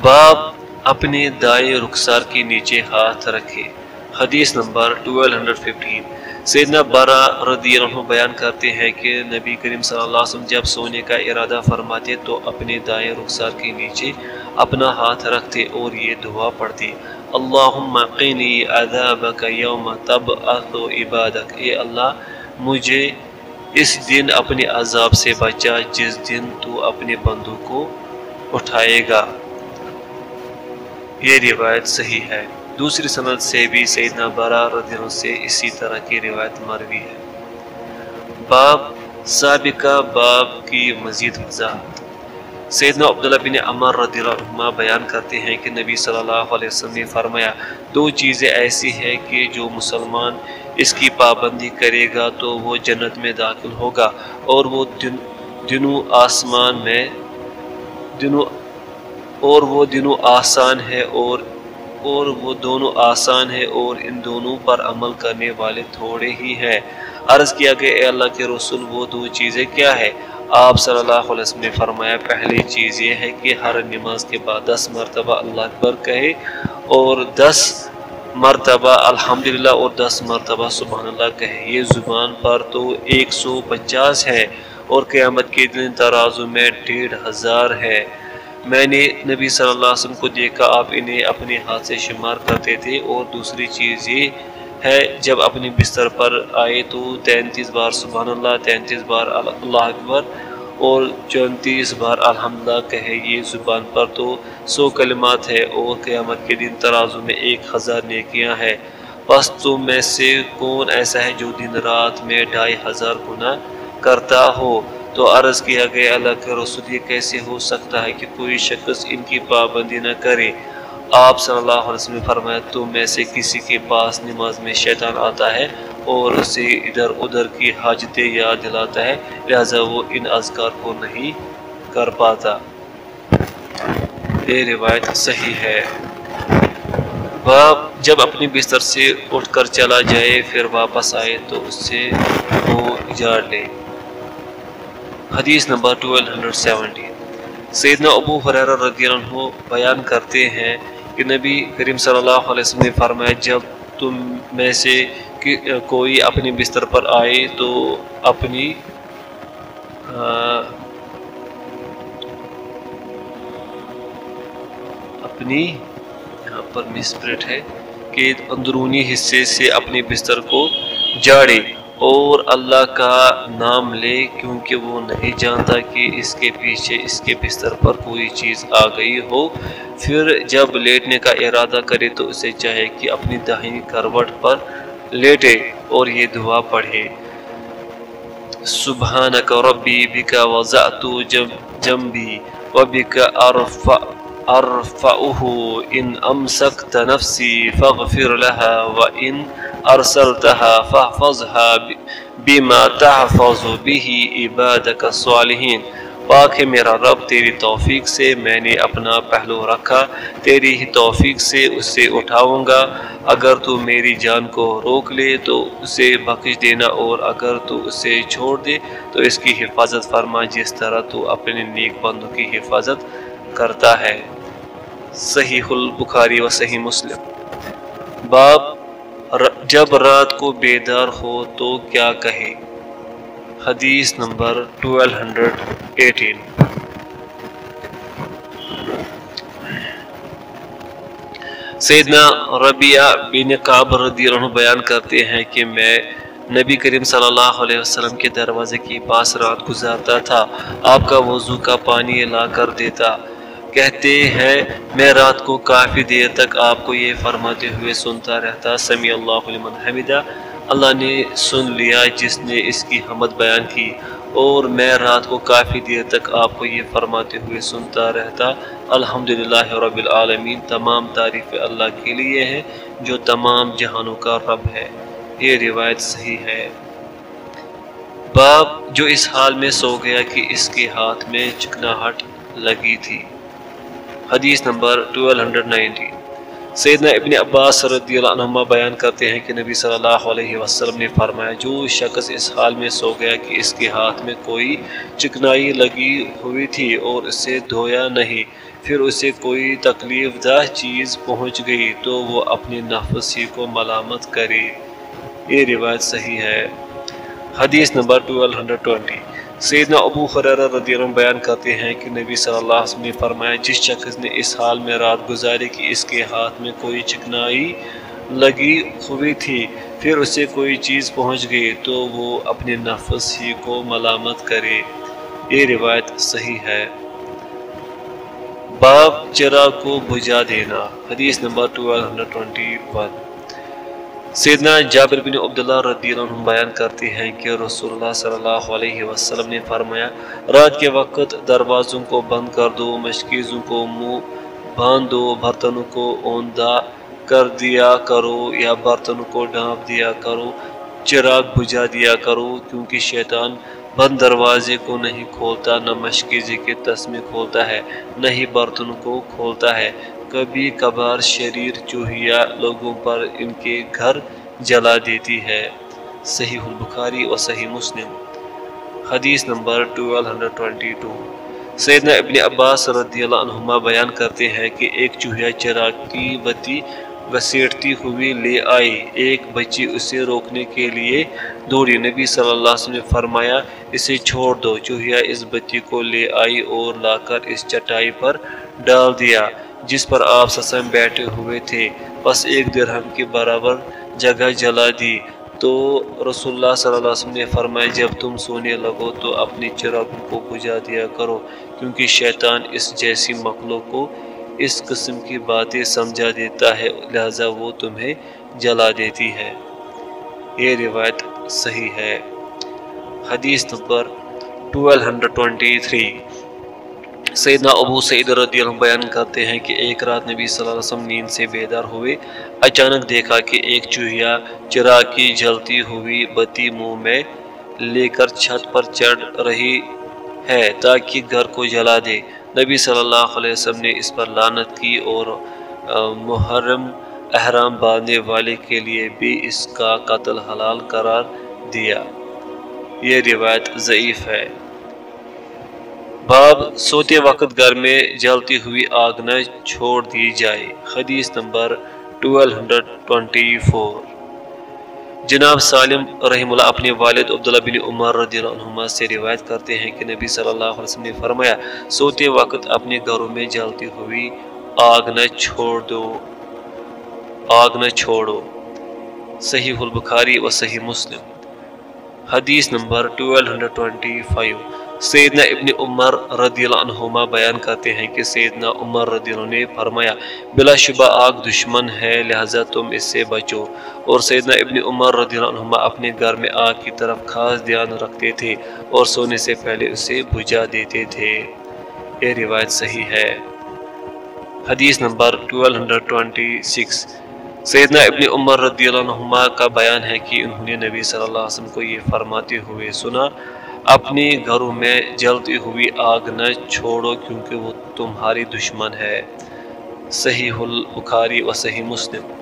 باپ اپنے دائیں رخسار کے نیچے ہاتھ رکھے۔ حدیث نمبر 1215 سیدنا بارہ رضی اللہ عنہ بیان کرتے ہیں کہ نبی کریم صلی اللہ علیہ وسلم جب سونے کا ارادہ فرماتے تو اپنے دائیں رخسار کے نیچے اپنا ہاتھ رکھتے اور یہ دعا پڑھتے۔ اللہم قینی عذابک یوم تب عبادک۔ اے اللہ، مجھے اس دن اپنے عذاب سے بچا جس دن تو اپنے بندوں کو اٹھائے گا۔ یہ روایت صحیح ہے۔ دوسری سند سے بھی سیدنا برا رضی اللہ سے اسی طرح کی روایت مروی ہے۔ باب سابقہ، باب کی مزید وضاحت۔ سیدنا عبداللہ بن عمر رضی اللہ عنہ بیان کرتے ہیں کہ نبی صلی اللہ علیہ وسلم نے فرمایا، دو چیزیں ایسی ہیں کہ جو مسلمان اس کی پابندی کرے گا تو وہ جنت میں داخل ہوگا اور وہ دن، دنوں آسمان میں، دنوں اور وہ دنوں آسان ہے اور اور وہ دونوں آسان ہے اور ان دونوں پر عمل کرنے والے تھوڑے ہی ہیں۔ عرض کیا کہ اے اللہ کے رسول، وہ دو چیزیں کیا ہے آپ صلی اللہ علیہ وسلم نے فرمایا، پہلی چیز یہ ہے کہ ہر نماز کے بعد دس مرتبہ اللہ اکبر کہے اور دس مرتبہ الحمدللہ اور دس مرتبہ سبحان اللہ کہے۔ یہ زبان پر تو ایک سو پچاس ہے اور قیامت کے دن ترازو میں ڈیڑھ ہزار ہے میں نے نبی صلی اللہ علیہ وسلم کو دیکھا، آپ انہیں اپنے ہاتھ سے شمار کرتے تھے اور دوسری چیز یہ ہے، جب اپنے بستر پر آئے تو تینتیس بار سبحان اللہ، تینتیس بار اللہ اکبر اور چونتیس بار الحمدللہ کہے یہ زبان پر تو سو کلمات ہے اور قیامت کے دن ترازو میں ایک ہزار نیکیاں ہیں۔ بس تم میں سے کون ایسا ہے جو دن رات میں ڈھائی ہزار گناہ کرتا ہو؟ تو عرض کیا گیا، اللہ کے رسول، یہ کیسے ہو سکتا ہے کہ کوئی شخص ان کی پابندی نہ کرے؟ آپ صلی اللہ علیہ وسلم فرمایا تو میں سے کسی کے پاس نماز میں شیطان آتا ہے اور اسے ادھر ادھر کی حاجتیں یاد دلاتا ہے، لہذا وہ ان اذکار کو نہیں کر پاتا۔ یہ روایت صحیح ہے۔ باپ جب اپنی بستر سے اٹھ کر چلا جائے، پھر واپس آئے تو اس سے وہ اجاڑ لے۔ حدیث نمبر 1217 سیدنا ابو حریر رضی اللہ عنہ بیان کرتے ہیں کہ نبی کریم صلی اللہ علیہ وسلم نے فرمایا، جب تم میں سے کوئی اپنی بستر پر آئے تو اپنی اپنی یہاں پر مسپرٹ ہے کہ اندرونی حصے سے اپنے بستر کو جاڑے۔ اور اللہ کا نام لے کیونکہ وہ نہیں جانتا کہ اس کے پیچھے، اس کے بستر پر کوئی چیز آ گئی ہو۔ پھر جب لیٹنے کا ارادہ کرے تو اسے چاہے کہ اپنی دہنی کروٹ پر لیٹے اور یہ دعا پڑھے۔ سبحانک ربی بکا وضعت جنبی وبکا ارفع ارفعه ان امسکت نفسی فاغفر لها وان ارسلتها فاحفظها بما تحفظ به عبادك الصالحین پاک ہے میرا رب، تیری توفیق سے میں نے اپنا پہلو رکھا، تیری ہی توفیق سے اسے اٹھاؤں گا۔ اگر تو میری جان کو روک لے تو اسے بخش دینا، اور اگر تو اسے چھوڑ دے تو اس کی حفاظت فرما، جس طرح تو اپنے نیک بندوں کی حفاظت کرتا ہے۔ صحیح البخاری و صحیح مسلم۔ باب جب رات کو بیدار ہو تو کیا کہے؟ حدیث نمبر 1218 سیدنا ربیہ بن قاب رضی اللہ عنہ بیان کرتے ہیں کہ میں نبی کریم صلی اللہ علیہ وسلم کے دروازے کی پاس رات گزارتا تھا۔ آپ کا وضو کا پانی لا کر دیتا۔ کہتے ہیں، میں رات کو کافی دیر تک آپ کو یہ فرماتے ہوئے سنتا رہتا سمی اللہ لمن حمیدہ۔ اللہ نے سن لیا جس نے اس کی حمد بیان کی، اور میں رات کو کافی دیر تک آپ کو یہ فرماتے ہوئے سنتا رہتا۔ الحمدللہ رب العالمین، تمام تعریف اللہ کے لیے ہے جو تمام جہانوں کا رب ہے۔ یہ روایت صحیح ہے۔ باپ جو اس حال میں سو گیا کہ اس کے ہاتھ میں چکناہٹ لگی تھی۔ حدیث نمبر 1219 سیدنا ابن عباس رضی اللہ عنہ بیان کرتے ہیں کہ نبی صلی اللہ علیہ وسلم نے فرمایا، جو شخص اس حال میں سو گیا کہ اس کے ہاتھ میں کوئی چکنائی لگی ہوئی تھی اور اسے دھویا نہیں، پھر اسے کوئی تکلیف دہ چیز پہنچ گئی تو وہ اپنی نفس ہی کو ملامت کرے۔ یہ روایت صحیح ہے۔ حدیث نمبر 1220 سیدنا ابو خریر رضی اللہ عنہ بیان کرتے ہیں کہ نبی صلی اللہ علیہ وسلم نے فرمایا، جس شخص نے اس حال میں رات گزاری کہ اس کے ہاتھ میں کوئی چکنائی لگی ہوئی تھی، پھر اسے کوئی چیز پہنچ گئی تو وہ اپنے نفس ہی کو ملامت کرے۔ یہ روایت صحیح ہے۔ باب چرا کو بجا دینا، حدیث نمبر 1221 سیدنا جابر بن عبداللہ رضی اللہ عنہ بیان کرتے ہیں کہ رسول اللہ صلی اللہ علیہ وسلم نے فرمایا، رات کے وقت دروازوں کو بند کر دو، مشکیزوں کو منہ باندھ دو، برتنوں کو اوندہ کر دیا کرو یا برتنوں کو ڈھانپ دیا کرو، چراغ بجا دیا کرو کیونکہ شیطان بند دروازے کو نہیں کھولتا، نہ مشکیزی کے تسمے کھولتا ہے، نہ ہی برتن کو کھولتا ہے۔ کبھی کبھار شریر چوہیا لوگوں پر ان کے گھر جلا دیتی ہے۔ صحیح البخاری و صحیح مسلم۔ حدیث نمبر 1222 سیدنا ابن عباس رضی اللہ عنہما بیان کرتے ہیں کہ ایک چوہیا چراغ بتی گھسیٹتی ہوئی لے آئی۔ ایک بچی اسے روکنے کے لیے دوڑی۔ نبی صلی اللہ علیہ وسلم نے فرمایا، اسے چھوڑ دو۔ چوہیا اس بچی کو لے آئی اور لا کر اس چٹائی پر ڈال دیا۔ جس پر آپ سسم بیٹھے ہوئے تھے، بس ایک درہم کے برابر جگہ جلا دی۔ تو رسول اللہ صلی اللہ علیہ وسلم نے فرمایا، جب تم سونے لگو تو اپنی چراغوں کو بجا دیا کرو، کیونکہ شیطان اس جیسی مخلوق کو اس قسم کی باتیں سمجھا دیتا ہے، لہذا وہ تمہیں جلا دیتی ہے۔ یہ روایت صحیح ہے۔ حدیث نمبر 1223 سیدنا ابو سعید رضی اللہ بیان کرتے ہیں کہ ایک رات نبی صلی اللہ علیہ وسلم نیند سے بیدار ہوئے۔ اچانک دیکھا کہ ایک چوہیا چراغ کی جلتی ہوئی بتی منہ میں لے کر چھت پر چڑھ رہی ہے تاکہ گھر کو جلا دے۔ نبی صلی اللہ علیہ وسلم نے اس پر لانت کی اور محرم احرام باندھنے والے کے لیے بھی اس کا قتل حلال قرار دیا۔ یہ روایت ضعیف ہے۔ باب، سوتے وقت گھر میں جلتی ہوئی آگ نہ چھوڑ دی جائے۔ حدیث نمبر 1224 جناب سالم رحم اللہ اپنے والد عبداللہ بن عمر رضی اللہ عنہ سے روایت کرتے ہیں کہ نبی صلی اللہ علیہ وسلم نے فرمایا، سوتے وقت اپنے گھروں میں جلتی ہوئی آگ نہ چھوڑ دو۔ آگ نہ چھوڑو۔ صحیح البخاری و صحیح مسلم۔ حدیث نمبر 1225 سیدنا ابن عمر رضی اللہ عنہما بیان کرتے ہیں کہ سیدنا عمر رضی اللہ نے فرمایا، بلا شبہ آگ دشمن ہے، لہذا تم اس سے بچو۔ اور سیدنا ابن عمر رضی اللہ عنہما اپنے گھر میں آگ کی طرف خاص دھیان رکھتے تھے اور سونے سے پہلے اسے بجھا دیتے تھے۔ یہ روایت صحیح ہے۔ حدیث نمبر 1226 سیدنا ابن عمر رضی اللہ عنہما کا بیان ہے کہ انہوں نے نبی صلی اللہ علیہ وسلم کو یہ فرماتے ہوئے سنا اپنے گھروں میں جلتی ہوئی آگ نہ چھوڑو کیونکہ وہ تمہاری دشمن ہے۔ صحیح البخاری و صحیح مسلم۔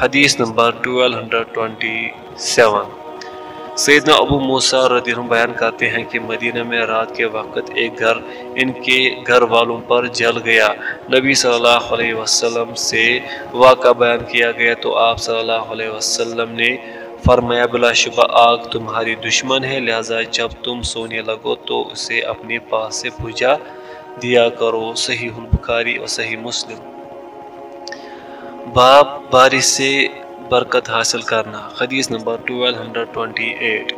حدیث نمبر 1227 سیدنا ابو موسیٰ رضی اللہ بیان کرتے ہیں کہ مدینہ میں رات کے وقت ایک گھر ان کے گھر والوں پر جل گیا۔ نبی صلی اللہ علیہ وسلم سے واقعہ بیان کیا گیا تو آپ صلی اللہ علیہ وسلم نے فرمایا، بلا شبہ آگ تمہاری دشمن ہے، لہذا جب تم سونے لگو تو اسے اپنے پاس سے بجھا دیا کرو۔ صحیح البخاری اور صحیح مسلم۔ باب بارش سے برکت حاصل کرنا۔ حدیث نمبر 1228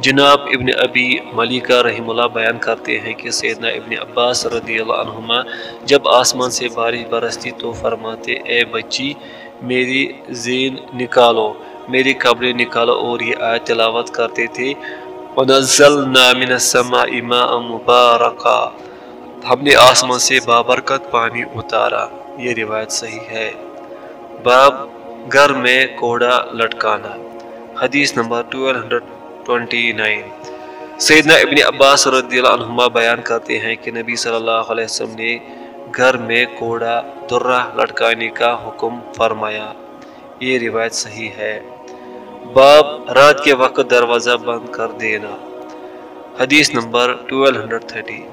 جناب ابن ابی ملکہ رحم اللہ بیان کرتے ہیں کہ سیدنا ابن عباس رضی اللہ عنہما جب آسمان سے بارش برستی تو فرماتے، اے بچی، میری زین نکالو۔ میری قبریں نکالو اور یہ آیت تلاوت کرتے تھے۔ وَنَزَّلْنَا مِنَ السَّمَاءِ مَاءً مُبَارَكًا ہم نے آسمان سے بابرکت پانی اتارا۔ یہ روایت صحیح ہے۔ باب گھر میں کوڑا لٹکانا۔ حدیث نمبر 1229 سیدنا ابن عباس رضی اللہ عنہما بیان کرتے ہیں کہ نبی صلی اللہ علیہ وسلم نے گھر میں کوڑا درہ لٹکانے کا حکم فرمایا۔ یہ روایت صحیح ہے۔ باب رات کے وقت دروازہ بند کر دینا۔ حدیث نمبر 1230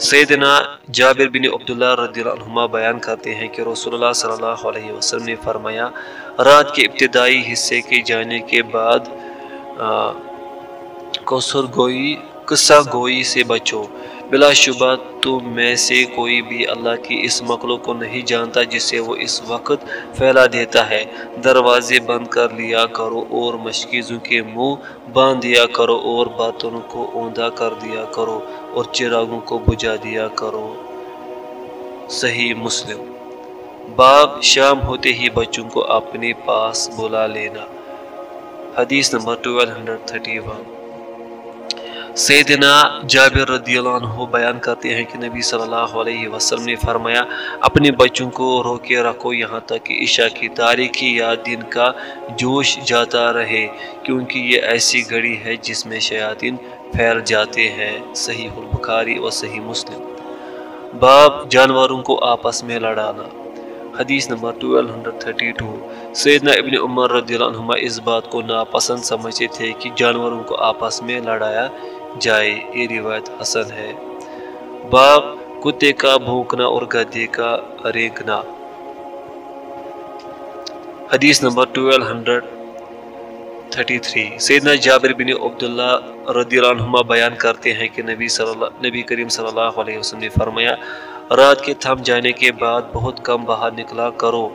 سیدنا جابر بن عبداللہ رضی اللہ عنہما بیان کرتے ہیں کہ رسول اللہ صلی اللہ علیہ وسلم نے فرمایا، رات کے ابتدائی حصے کے جانے کے بعد کوسر گوئی قصہ گوئی سے بچو۔ بلا شبہ تم میں سے کوئی بھی اللہ کی اس مخلوق کو نہیں جانتا جسے وہ اس وقت پھیلا دیتا ہے۔ دروازے بند کر لیا کرو اور مشکیزوں کے منہ باندھ دیا کرو اور باتوں کو اوندا کر دیا کرو اور چراغوں کو بجھا دیا کرو۔ صحیح مسلم۔ باب شام ہوتے ہی بچوں کو اپنے پاس بلا لینا۔ حدیث نمبر 1231 سیدنا جابر رضی اللہ عنہ بیان کرتے ہیں کہ نبی صلی اللہ علیہ وسلم نے فرمایا، اپنے بچوں کو روکے رکھو یہاں تک کہ عشاء کی تاریخی یا دن کا جوش جاتا رہے، کیونکہ یہ ایسی گھڑی ہے جس میں شیاطین پھیل جاتے ہیں۔ صحیح البخاری اور صحیح مسلم۔ باب جانوروں کو آپس میں لڑانا۔ حدیث نمبر 1232 سیدنا ابن عمر رضی اللہ عنہ اس بات کو ناپسند سمجھتے تھے کہ جانوروں کو آپس میں لڑایا جائے، یہ روایت حسن ہے۔ باب کتے کا بھونکنا اور گدے کا رینکنا حدیث نمبر 1233 سیدنا جابر بن عبداللہ رضی اللہ عنہ بیان کرتے ہیں کہ نبی صلی اللہ، نبی کریم صلی اللہ علیہ وسلم نے فرمایا، رات کے تھم جانے کے بعد بہت کم باہر نکلا، کرو۔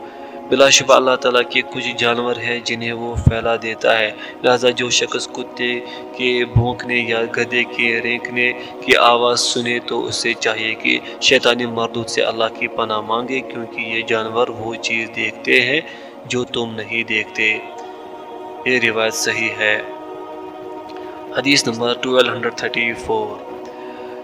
بلا شبہ اللہ تعالیٰ کے کچھ جانور ہیں جنہیں وہ پھیلا دیتا ہے۔ لہذا جو شخص کتے کے بھونکنے یا گدے کے رینکنے کی آواز سنے تو اسے چاہیے کہ شیطانی مردود سے اللہ کی پناہ مانگے، کیونکہ یہ جانور وہ چیز دیکھتے ہیں جو تم نہیں دیکھتے۔ یہ روایت صحیح ہے۔ حدیث نمبر 1234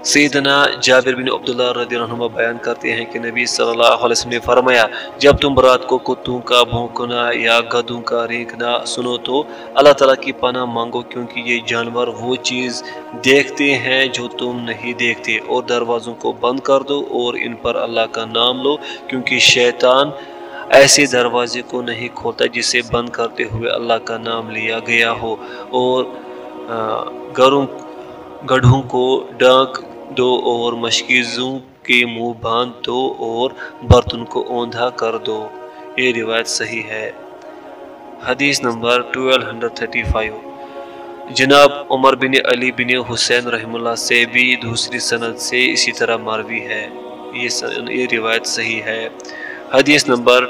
سیدنا جابر بن عبداللہ رضی اللہ عنہ بیان کرتے ہیں کہ نبی صلی اللہ علیہ وسلم نے فرمایا، جب تم رات کو کتوں کا، بھونکنا یا گدوں کا رینکنا سنو تو اللہ تعالیٰ کی پناہ مانگو، کیونکہ یہ جانور وہ چیز دیکھتے ہیں جو تم نہیں دیکھتے۔ اور دروازوں کو بند کر دو اور ان پر اللہ کا نام لو، کیونکہ شیطان ایسے دروازے کو نہیں کھولتا جسے بند کرتے ہوئے اللہ کا نام لیا گیا ہو۔ اور گھروں گڑھوں کو ڈانک دو اور مشکیزوں کے منہ باندھ دو اور برتن کو اوندھا کر دو۔ یہ روایت صحیح ہے۔ حدیث نمبر 1235 جناب عمر بن علی بن حسین رحم اللہ سے بھی دوسری سند سے اسی طرح مروی ہے۔ یہ روایت صحیح ہے۔ حدیث نمبر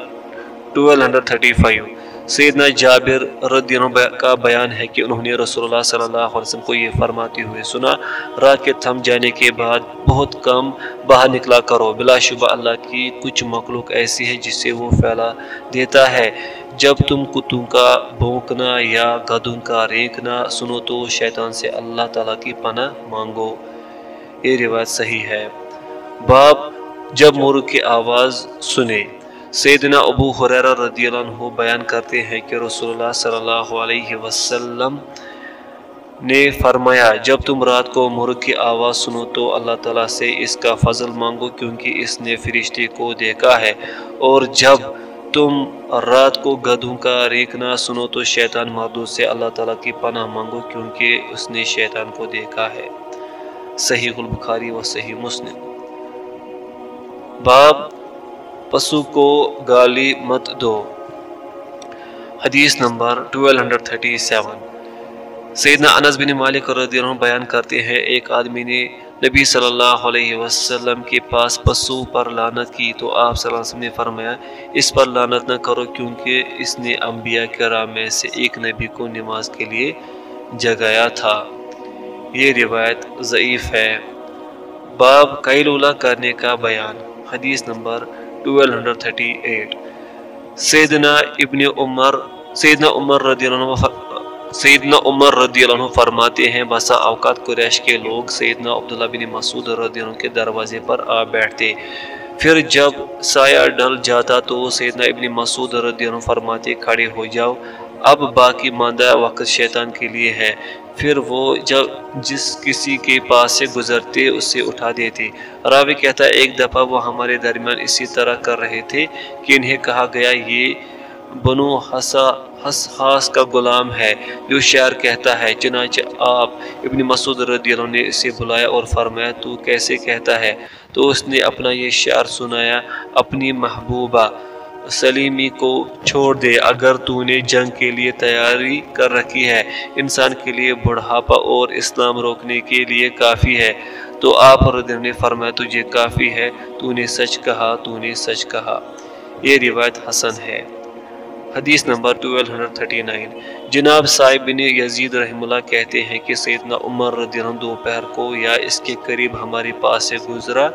1235 سیدنا جابر رضی اللہ کا بیان ہے کہ انہوں نے رسول اللہ صلی اللہ علیہ وسلم کو یہ فرماتے ہوئے سنا رات کے تھم جانے کے بعد بہت کم باہر نکلا کرو، بلا شبہ اللہ کی کچھ مخلوق ایسی ہے جس سے وہ پھیلا دیتا ہے۔ جب تم کتوں کا بھونکنا یا گدوں کا رینکنا سنو تو شیطان سے اللہ تعالیٰ کی پناہ مانگو۔ یہ روایت صحیح ہے۔ باپ جب مرغ کی آواز سنے۔ سیدنا ابو حریرہ رضی اللہ عنہ بیان کرتے ہیں کہ رسول اللہ صلی اللہ علیہ وسلم نے فرمایا، جب تم رات کو مرغ کی آواز سنو تو اللہ تعالیٰ سے اس کا فضل مانگو کیونکہ اس نے فرشتے کو دیکھا ہے۔ اور جب تم رات کو گدھوں کا ریکنا سنو تو شیطان مردود سے اللہ تعالیٰ کی پناہ مانگو کیونکہ اس نے شیطان کو دیکھا ہے۔ صحیح البخاری و صحیح مسلم۔ باب پسو کو گالی مت دو۔ حدیث نمبر 1237 سیدنا انس بن مالک رضی اللہ عنہ بیان کرتے ہیں، ایک آدمی نے نبی صلی اللہ علیہ وسلم کے پاس پسو پر لانت کی تو آپ صلی اللہ علیہ وسلم نے فرمایا، اس پر لانت نہ کرو کیونکہ اس نے انبیاء کرام میں سے ایک نبی کو نماز کے لیے جگایا تھا۔ یہ روایت ضعیف ہے۔ باب قیلولہ کرنے کا بیان۔ حدیث نمبر 1238 سیدنا ابن عمر سیدنا عمر رضی اللہ عنہ سیدنا عمر رضی اللہ عنہ فرماتے ہیں بسا اوقات قریش کے لوگ سیدنا عبداللہ بن مسعود رضی اللہ عنہ کے دروازے پر آ بیٹھتے پھر جب سایہ ڈل جاتا تو سیدنا ابن مسعود رضی اللہ عنہ فرماتے کھڑے ہو جاؤ اب باقی ماندہ وقت شیطان کے لیے ہے پھر وہ جب جس کسی کے پاس سے گزرتے اس سے اٹھا دیتے۔ راوی کہتا ہے ایک دفعہ وہ ہمارے درمیان اسی طرح کر رہے تھے کہ انہیں کہا گیا، یہ بنو حسا خاص کا غلام ہے، جو شعر کہتا ہے۔ چنانچہ آپ ابن مسعود رضی اللہ نے اسے بلایا اور فرمایا، تو کیسے کہتا ہے؟ تو اس نے اپنا یہ شعر سنایا، اپنی محبوبہ۔ سلیمی کو چھوڑ دے، اگر تو نے جنگ کے لیے تیاری کر رکھی ہے، انسان کے لیے بڑھاپا اور اسلام روکنے کے لیے کافی ہے۔ تو آپ نے فرمایا، تجھے کافی ہے، تو نے سچ کہا، تو نے سچ کہا۔ یہ روایت حسن ہے۔ حدیث نمبر 1239 جناب صاحب بن یزید رحم اللہ کہتے ہیں کہ سیدنا عمر رضی اللہ دوپہر کو یا اس کے قریب ہمارے پاس سے گزرا۔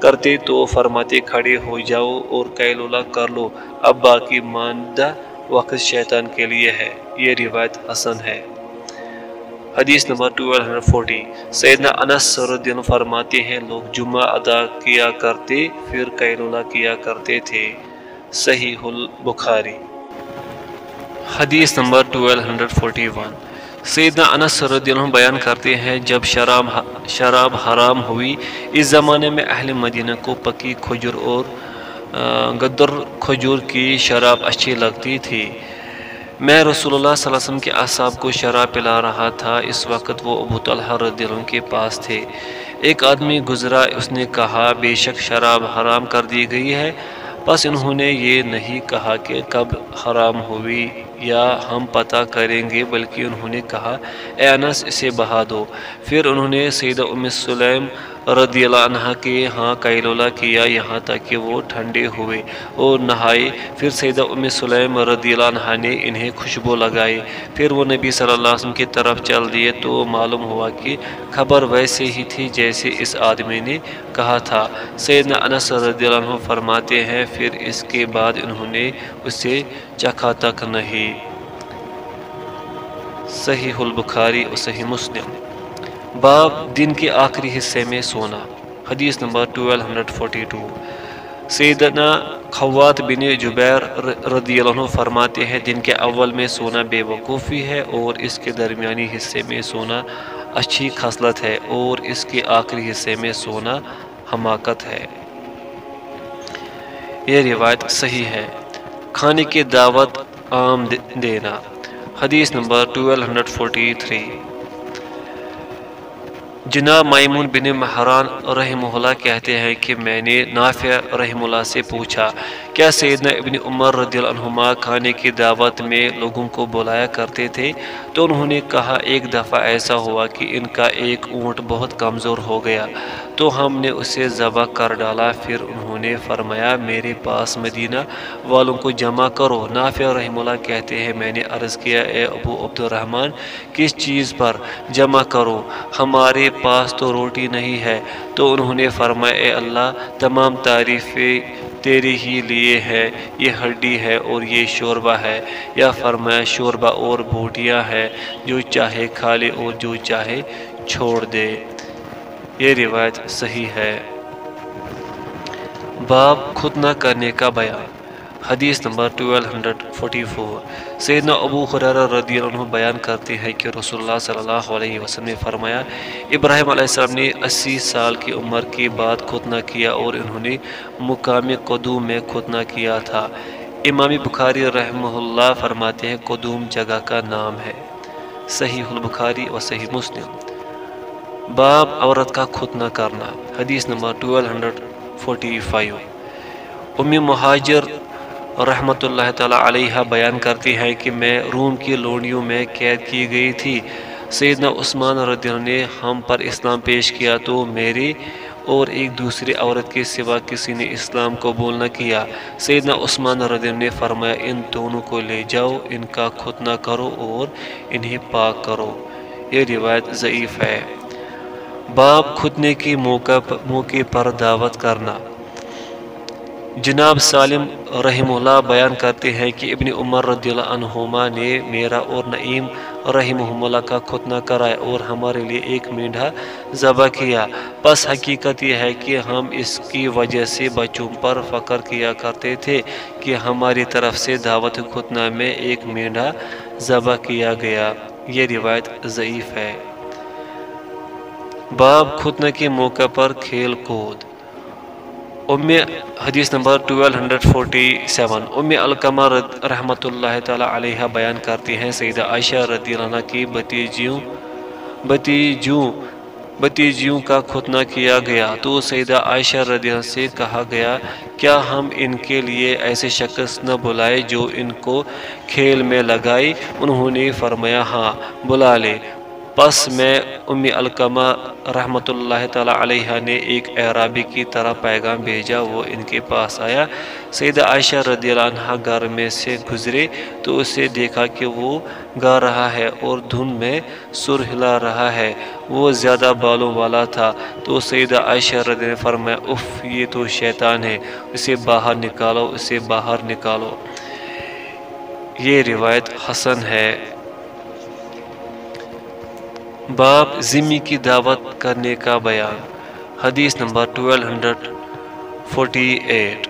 کرتے تو فرماتے کھڑے ہو جاؤ اور کیلولا کر لو، اب باقی ماندہ وقت شیطان کے لیے ہے۔ یہ روایت حسن ہے۔ حدیث نمبر 1240 سیدنا انس رضی اللہ فرماتے ہیں، لوگ جمعہ ادا کیا کرتے، پھر کیلولا کیا کرتے تھے۔ صحیح البخاری۔ حدیث نمبر 1241 سیدنا انس رضی اللہ بیان کرتے ہیں، جب شراب شراب حرام ہوئی، اس زمانے میں اہل مدینہ کو پکی کھجور اور گدر کھجور کی شراب اچھی لگتی تھی۔ میں رسول اللہ صلی اللہ علیہ وسلم کے اصحاب کو شراب پلا رہا تھا، اس وقت وہ ابو طلحہ رضی اللہ کے پاس تھے۔ ایک آدمی گزرا، اس نے کہا، بے شک شراب حرام کر دی گئی ہے۔ بس انہوں نے یہ نہیں کہا کہ کب حرام ہوئی یا ہم پتہ کریں گے، بلکہ انہوں نے کہا، اے انس، اسے بہا دو۔ پھر انہوں نے سیدہ ام سلیم رضی اللہ عنہ کے ہاں کیلولا کیا، یہاں تک کہ وہ ٹھنڈے ہوئے اور نہائے۔ پھر سیدہ ام سلیم رضی اللہ عنہ نے انہیں خوشبو لگائی۔ پھر وہ نبی صلی اللہ علیہ وسلم کی طرف چل دیے تو معلوم ہوا کہ خبر ویسے ہی تھی جیسے اس آدمی نے کہا تھا۔ سیدنا انس رضی اللہ عنہ فرماتے ہیں، پھر اس کے بعد انہوں نے اسے چکھا تک نہیں۔ صحیح البخاری اور صحیح مسلم۔ باب دن کے آخری حصے میں سونا۔ حدیث نمبر 1242 سیدنا خوات بن جبیر رضی اللہ عنہ فرماتے ہیں، دن کے اول میں سونا بے وقوفی ہے اور اس کے درمیانی حصے میں سونا اچھی خصلت ہے اور اس کے آخری حصے میں سونا حماقت ہے۔ یہ روایت صحیح ہے۔ کھانے کی دعوت عام دینا۔ حدیث نمبر 1243 جناب مائمون بن محران رحمہ اللہ کہتے ہیں کہ میں نے نافع رحم اللہ سے پوچھا کیا سیدنا ابن عمر رضی اللہ عنہما کھانے کی دعوت میں لوگوں کو بلایا کرتے تھے؟ تو انہوں نے کہا، ایک دفعہ ایسا ہوا کہ ان کا ایک اونٹ بہت کمزور ہو گیا۔ تو ہم نے اسے ذبح کر ڈالا۔ پھر انہوں نے فرمایا، میرے پاس مدینہ والوں کو جمع کرو۔ نافع رحم اللہ کہتے ہیں، میں نے عرض کیا، اے ابو عبد الرحمن کس چیز پر جمع کرو؟ ہمارے پاس تو روٹی نہیں ہے۔ تو انہوں نے فرمایا، اے اللہ، تمام تعریفیں تیرے ہی لیے ہے، یہ ہڈی ہے اور یہ شوربہ ہے۔ یا فرمایا، شوربہ اور بوٹیاں ہے جو چاہے کھا لے اور جو چاہے چھوڑ دے۔ یہ روایت صحیح ہے۔ باب خود نہ کرنے کا بیان۔ حدیث نمبر 1244 سیدنا ابو خرار رضی اللہ عنہ بیان کرتے ہیں کہ رسول اللہ صلی اللہ علیہ وسلم نے فرمایا، ابراہیم علیہ السلام نے اسی سال کی عمر کے بعد خطنہ کیا اور انہوں نے مقام قدوم میں خطنہ کیا تھا۔ امام بخاری رحمہ اللہ فرماتے ہیں، قدوم جگہ کا نام ہے۔ صحیح البخاری و صحیح مسلم۔ باب عورت کا خطنہ کرنا۔ حدیث نمبر 1245 امی مہاجر رحمۃ اللہ تعالیٰ علیہ بیان کرتی ہے کہ میں روم کی لونڈیوں میں قید کی گئی تھی۔ سیدنا عثمان رضی اللہ نے ہم پر اسلام پیش کیا تو میری اور ایک دوسری عورت کے سوا کسی نے اسلام قبول نہ کیا۔ سیدنا عثمان رضی اللہ نے فرمایا، ان دونوں کو لے جاؤ، ان کا نہ کرو اور انہیں پاک کرو۔ یہ روایت ضعیف ہے۔ باپ خدنے کے موقع موقع پر دعوت کرنا۔ جناب سالم رحم اللہ بیان کرتے ہیں کہ ابن عمر رضی اللہ عنہما نے میرا اور نعیم رحم اللہ کا ختنہ کرایا اور ہمارے لیے ایک مینڈھا ذبح کیا۔ بس حقیقت یہ ہے کہ ہم اس کی وجہ سے بچوں پر فخر کیا کرتے تھے کہ ہماری طرف سے دعوت ختنہ میں ایک مینڈھا ذبح کیا گیا۔ یہ روایت ضعیف ہے۔ باب ختنہ کے موقع پر کھیل کود۔ ام حدیث نمبر 1247 ام القمہ رحمۃ اللہ تعالی علیہ بیان کرتی ہیں، سیدہ عائشہ رضی اللہ عنہ کی بتیجیوں بتیجوں بتیجیوں کا ختنہ کیا گیا۔ تو سیدہ عائشہ رضی اللہ سے کہا گیا، کیا ہم ان کے لیے ایسے شخص نہ بلائے جو ان کو کھیل میں لگائے انہوں نے فرمایا ہاں بلا لے۔ پس میں ام القمہ رحمۃ اللہ تعالی علیہ نے ایک اعرابی کی طرح پیغام بھیجا، وہ ان کے پاس آیا۔ سیدہ عائشہ رضی اللہ عنہ گھر میں سے گزرے تو اسے دیکھا کہ وہ گا رہا ہے اور دھن میں سر ہلا رہا ہے۔ وہ زیادہ بالوں والا تھا۔ تو سیدہ عائشہ رضی نے فرمایا اف یہ تو شیطان ہے، اسے باہر نکالو، اسے باہر نکالو۔ یہ روایت حسن ہے۔ باب ذمی کی دعوت کرنے کا بیان، حدیث نمبر 1248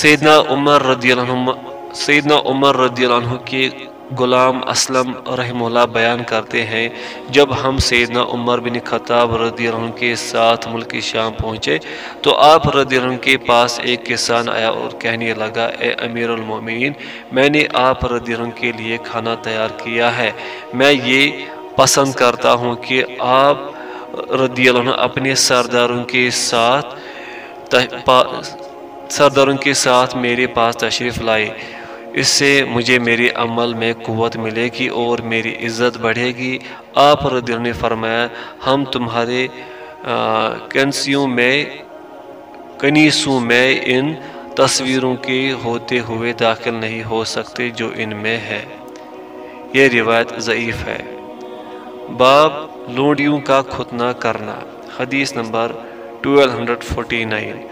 سیدنا عمر رضی اللہ عنہ، سیدنا عمر رضی اللہ عنہ کے غلام اسلم رحم اللہ بیان کرتے ہیں، جب ہم سیدنا عمر بن خطاب رضی اللہ عنہ کے ساتھ ملک شام پہنچے، تو آپ رضی اللہ عنہ کے پاس ایک کسان آیا اور کہنے لگا، اے امیر المومنین، میں نے آپ رضی اللہ عنہ کے لیے کھانا تیار کیا ہے۔ میں یہ پسند کرتا ہوں کہ آپ رضی اللہ عنہ اپنے سرداروں کے ساتھ سرداروں کے ساتھ میرے پاس تشریف لائے۔ اس سے مجھے میرے عمل میں قوت ملے گی اور میری عزت بڑھے گی۔ آپ رضی اللہ نے فرمایا، ہم تمہارے کنسیوں میں، کنیسوں میں ان تصویروں کے ہوتے ہوئے داخل نہیں ہو سکتے جو ان میں ہے یہ روایت ضعیف ہے۔ باب لونڈیوں کا ختنہ کرنا، حدیث نمبر 1249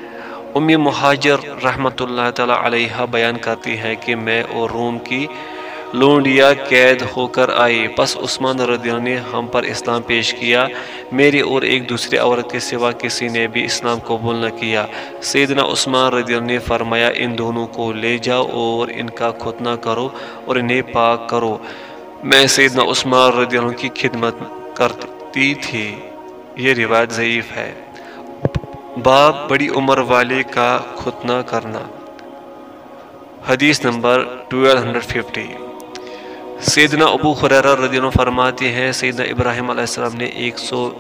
امی مہاجر رحمۃ اللہ تعالی علیہ بیان کرتی ہے کہ میں اور روم کی لونڈیا قید ہو کر آئی۔ پس عثمان رضی اللہ نے ہم پر اسلام پیش کیا۔ میری اور ایک دوسری عورت کے سوا کسی نے بھی اسلام قبول نہ کیا۔ سیدنا عثمان رضی اللہ نے فرمایا، ان دونوں کو لے جاؤ اور ان کا ختنہ کرو اور انہیں پاک کرو۔ میں سیدنا عثمان رضی اللہ کی خدمت کرتی تھی۔ یہ روایت ضعیف ہے۔ باب بڑی عمر والے کا ختنہ کرنا۔ حدیث نمبر 1250 سیدنا ابو خریرہ رضی اللہ فرماتے ہیں، سیدنا ابراہیم علیہ السلام نے ایک سو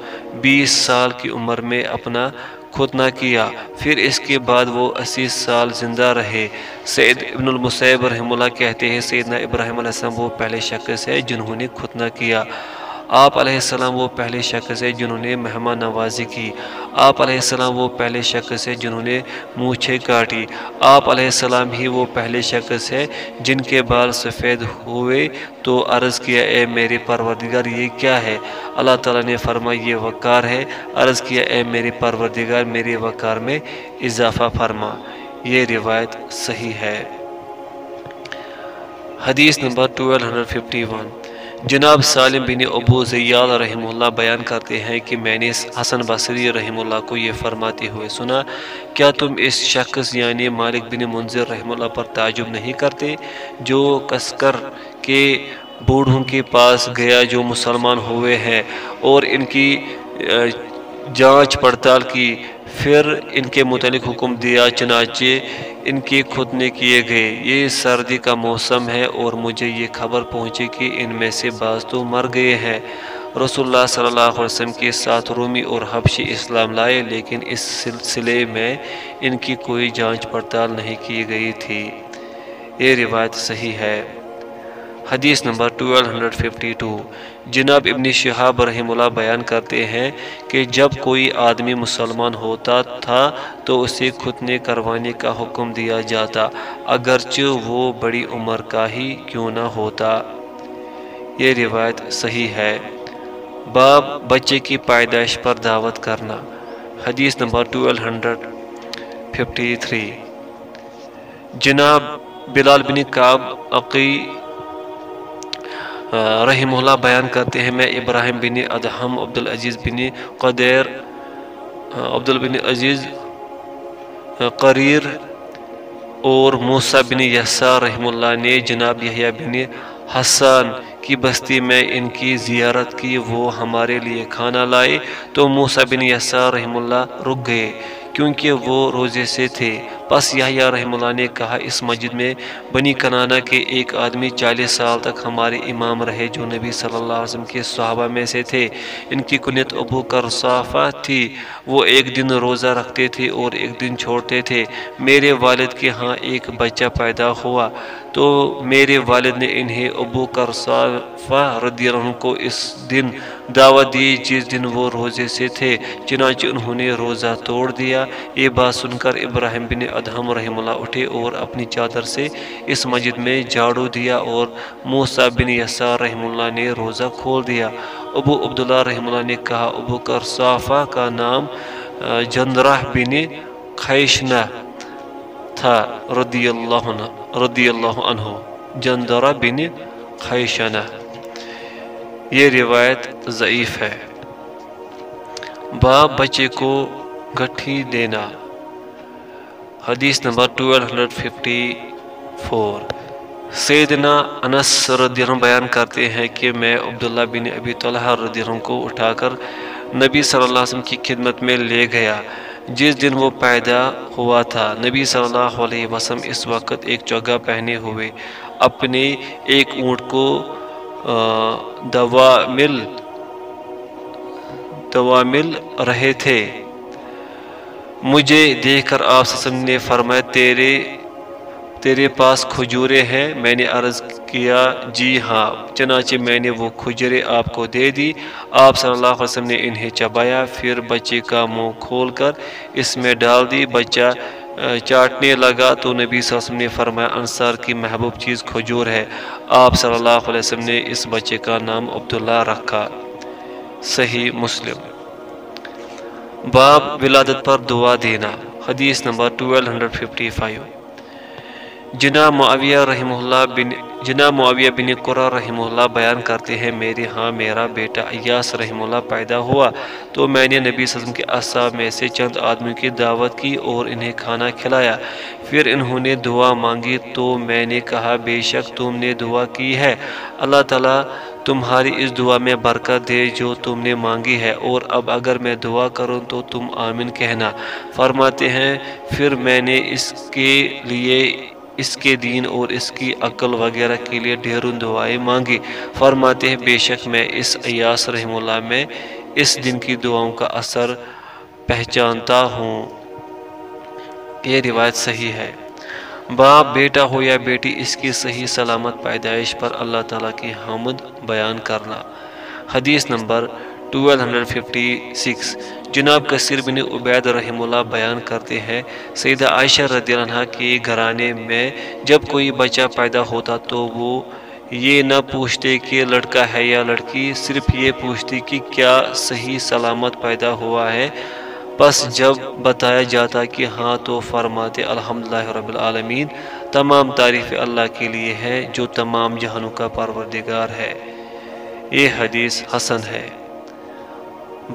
بیس سال کی عمر میں اپنا ختنہ کیا۔ پھر اس کے بعد وہ اسی سال زندہ رہے۔ سید ابن المسیب رحم اللہ کہتے ہیں، سیدنا ابراہیم علیہ السلام وہ پہلے شخص ہے جنہوں نے ختنہ کیا۔ آپ علیہ السلام وہ پہلے شخص ہے جنہوں نے مہمان نوازی کی۔ آپ علیہ السلام وہ پہلے شخص ہے جنہوں نے مونچھے کاٹی۔ آپ علیہ السلام ہی وہ پہلے شخص ہے جن کے بال سفید ہوئے تو عرض کیا، اے میرے پروردگار، یہ کیا ہے؟ اللہ تعالیٰ نے فرمایا، یہ وقار ہے۔ عرض کیا، اے میرے پروردگار، میرے وقار میں اضافہ فرما۔ یہ روایت صحیح ہے۔ حدیث نمبر 1251 جناب سالم بن ابو زیال رحم اللہ بیان کرتے ہیں کہ میں نے حسن بصری رحم اللہ کو یہ فرماتے ہوئے سنا، کیا تم اس شخص یعنی مالک بن منظر رحم اللہ پر تعجب نہیں کرتے جو کسکر کے بوڑھوں کے پاس گیا جو مسلمان ہوئے ہیں اور ان کی جانچ پڑتال کی پھر ان کے متعلق حکم دیا، چنانچہ ان کے کھدنے کیے گئے۔ یہ سردی کا موسم ہے اور مجھے یہ خبر پہنچی کہ ان میں سے بعض تو مر گئے ہیں۔ رسول اللہ صلی اللہ علیہ وسلم کے ساتھ رومی اور حبشی اسلام لائے، لیکن اس سلسلے میں ان کی کوئی جانچ پڑتال نہیں کی گئی تھی۔ یہ روایت صحیح ہے۔ حدیث نمبر 1252 جناب ابن شہاب رحم اللہ بیان کرتے ہیں کہ جب کوئی آدمی مسلمان ہوتا تھا تو اسے ختنے کروانے کا حکم دیا جاتا، اگرچہ وہ بڑی عمر کا ہی کیوں نہ ہوتا۔ یہ روایت صحیح ہے۔ باب بچے کی پیدائش پر دعوت کرنا۔ حدیث نمبر 1253 جناب بلال بن کعب عقی رحم اللہ بیان کرتے ہیں، میں ابراہیم بن ادہم، عبدالعزیز بن قدیر عبد بن عزیز قریر اور موسیٰ بن یسا رحم اللہ نے جناب یحییٰ بن حسان کی بستی میں ان کی زیارت کی، وہ ہمارے لیے کھانا لائے۔ تو موسیٰ بن یسار رحم اللہ رک گئے، کیونکہ وہ روزے سے تھے۔ پس یحییٰ رحم اللہ نے کہا، اس مسجد میں بنی کنانہ کے ایک آدمی چالیس سال تک ہمارے امام رہے جو نبی صلی اللہ علیہ وسلم کے صحابہ میں سے تھے۔ ان کی کنیت ابو کرصافہ تھی۔ وہ ایک دن روزہ رکھتے تھے اور ایک دن چھوڑتے تھے۔ میرے والد کے ہاں ایک بچہ پیدا ہوا۔ تو میرے والد نے انہیں ابو کرصافہ رضی اللہ عنہ کو اس دن دعوت دی جس دن وہ روزے سے تھے۔ چنانچہ انہوں نے روزہ توڑ دیا۔ یہ بات سن کر ابراہیم بن ادہم رحم اللہ اٹھے اور اپنی چادر سے اس مسجد میں جھاڑو دیا اور موسیٰ بن یسار رحم اللہ نے روزہ کھول دیا۔ ابو عبداللہ رحم اللہ نے کہا، ابو کرصافہ کا نام جندرہ بن خیشنہ تھا، رضی اللہ عنہ، رضی اللہ عنہ، جندرہ بن خیشنہ۔ یہ روایت ضعیف ہے۔ باپ بچے کو گٹھی دینا۔ حدیث نمبر 1254 سیدنا انس رضی اللہ بیان کرتے ہیں کہ میں عبداللہ بن ابی طلحہ رضی اللہ کو اٹھا کر نبی صلی اللہ علیہ وسلم کی خدمت میں لے گیا۔ جس دن وہ پیدا ہوا تھا، نبی صلی اللہ علیہ وسلم اس وقت ایک چوگا پہنے ہوئے۔ اپنے ایک اونٹ کو دوا مل دوا مل رہے تھے۔ مجھے دیکھ کر آپ وسلم نے فرمایا، تیرے تیرے پاس کھجورے ہیں، میں نے عرض کیا جی ہاں چنانچہ میں نے وہ کھجورے آپ کو دے دی۔ آپ صلی اللہ علیہ وسلم نے انہیں چبایا، پھر بچے کا منہ کھول کر اس میں ڈال دی۔ بچہ چاٹنے لگا تو نبی صلی اللہ علیہ وسلم نے فرمایا، انصار کی محبوب چیز کھجور ہے۔ آپ صلی اللہ علیہ وسلم نے اس بچے کا نام عبداللہ رکھا۔ صحیح مسلم۔ باب ولادت پر دعا دینا، حدیث نمبر 1255 جناب معاویہ رحمہ اللہ بن، جناب معاویہ بن قرآ رحمہ اللہ بیان کرتے ہیں، میرے ہاں میرا بیٹا ایاس رحمہ اللہ پیدا ہوا۔ تو میں نے نبی صلی اللہ علیہ وسلم کے اصحاب میں سے چند آدمیوں کی دعوت کی اور انہیں کھانا کھلایا۔ پھر انہوں نے دعا مانگی، تو میں نے کہا، بے شک تم نے دعا کی ہے۔ اللہ تعالیٰ تمہاری اس دعا میں برکت دے جو تم نے مانگی ہے، اور اب اگر میں دعا کروں تو تم آمین کہنا۔ فرماتے ہیں، پھر میں نے اس کے لیے اس کے دین اور اس کی عقل وغیرہ کے لیے ڈھیروں دعائیں مانگی۔ فرماتے ہیں، بے شک میں اس ایاس رحم اللہ میں اس دن کی دعاؤں کا اثر پہچانتا ہوں۔ یہ روایت صحیح ہے۔ باپ بیٹا ہو یا بیٹی، اس کی صحیح سلامت پیدائش پر اللہ تعالیٰ کی حمد بیان کرنا۔ حدیث نمبر 1256 جناب کثیر بن عبید رحم اللہ بیان کرتے ہیں، سیدہ عائشہ رضی اللہ عنہ کے گھرانے میں جب کوئی بچہ پیدا ہوتا تو وہ یہ نہ پوچھتے کہ لڑکا ہے یا لڑکی، صرف یہ پوچھتی کہ کیا صحیح سلامت پیدا ہوا ہے۔ بس جب بتایا جاتا کہ ہاں تو فرماتے الحمدللہ رب العالمین، تمام تعریف اللہ کے لیے ہے جو تمام جہانوں کا پروردگار ہے۔ یہ حدیث حسن ہے۔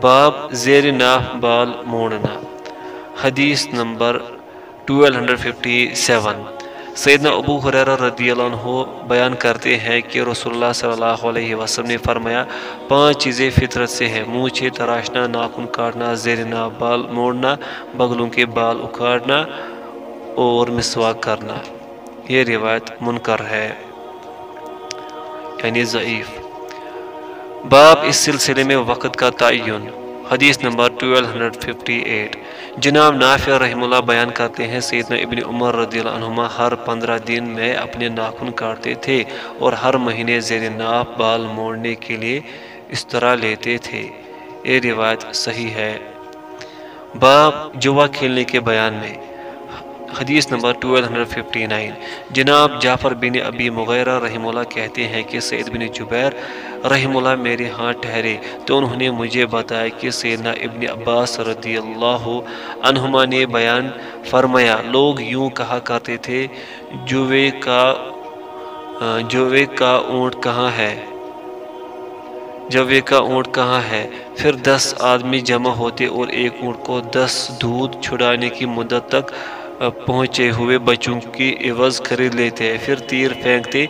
باب زیر ناف بال موڑنا، حدیث نمبر 1257 سیدنا ابو حریرہ رضی اللہ عنہ بیان کرتے ہیں کہ رسول اللہ صلی اللہ علیہ وسلم نے فرمایا، پانچ چیزیں فطرت سے ہیں مونچھے تراشنا ناخن کاٹنا زیرنا بال موڑنا، بغلوں کے بال اکھاڑنا اور مسواک کرنا۔ یہ روایت منکر ہے یعنی ضعیف۔ باب اس سلسلے میں وقت کا تعین۔ حدیث نمبر 1258 جناب نافع رحم اللہ بیان کرتے ہیں، سیدنا ابن عمر رضی اللہ عنہما ہر پندرہ دن میں اپنے ناخن کاٹتے تھے اور ہر مہینے زیر ناف بال موڑنے کے لیے اس طرح لیتے تھے۔ یہ روایت صحیح ہے۔ باپ جوا کھیلنے کے بیان میں۔ حدیث نمبر 1259 جناب جعفر بن ابی مغیرہ رحم اللہ کہتے ہیں کہ سید بن جبیر رحم اللہ میرے ہاں ٹھہرے تو انہوں نے مجھے بتایا کہ سیدنا ابن عباس رضی اللہ عنہما نے بیان فرمایا۔ لوگ یوں کہا کرتے تھے، جوے کا جوے کا اونٹ کہاں ہے؟ جوے کا اونٹ کہاں ہے؟ پھر دس آدمی جمع ہوتے اور ایک اونٹ کو دس دودھ چھڑانے کی مدت تک پہنچے ہوئے بچوں کی عوض خرید لیتے پھر تیر پھینکتے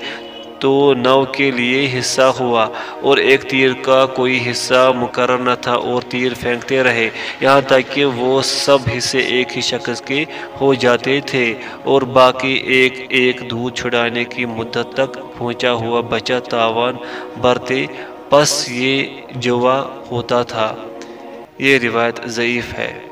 تو نو کے لیے حصہ ہوا اور ایک تیر کا کوئی حصہ مقرر نہ تھا اور تیر پھینکتے رہے۔ یہاں تک کہ وہ سب حصے ایک ہی شخص کے ہو جاتے تھے اور باقی ایک ایک دودھ چھڑانے کی مدت تک پہنچا ہوا بچہ تاوان برتے پس یہ جوا ہوتا تھا۔ یہ روایت ضعیف ہے۔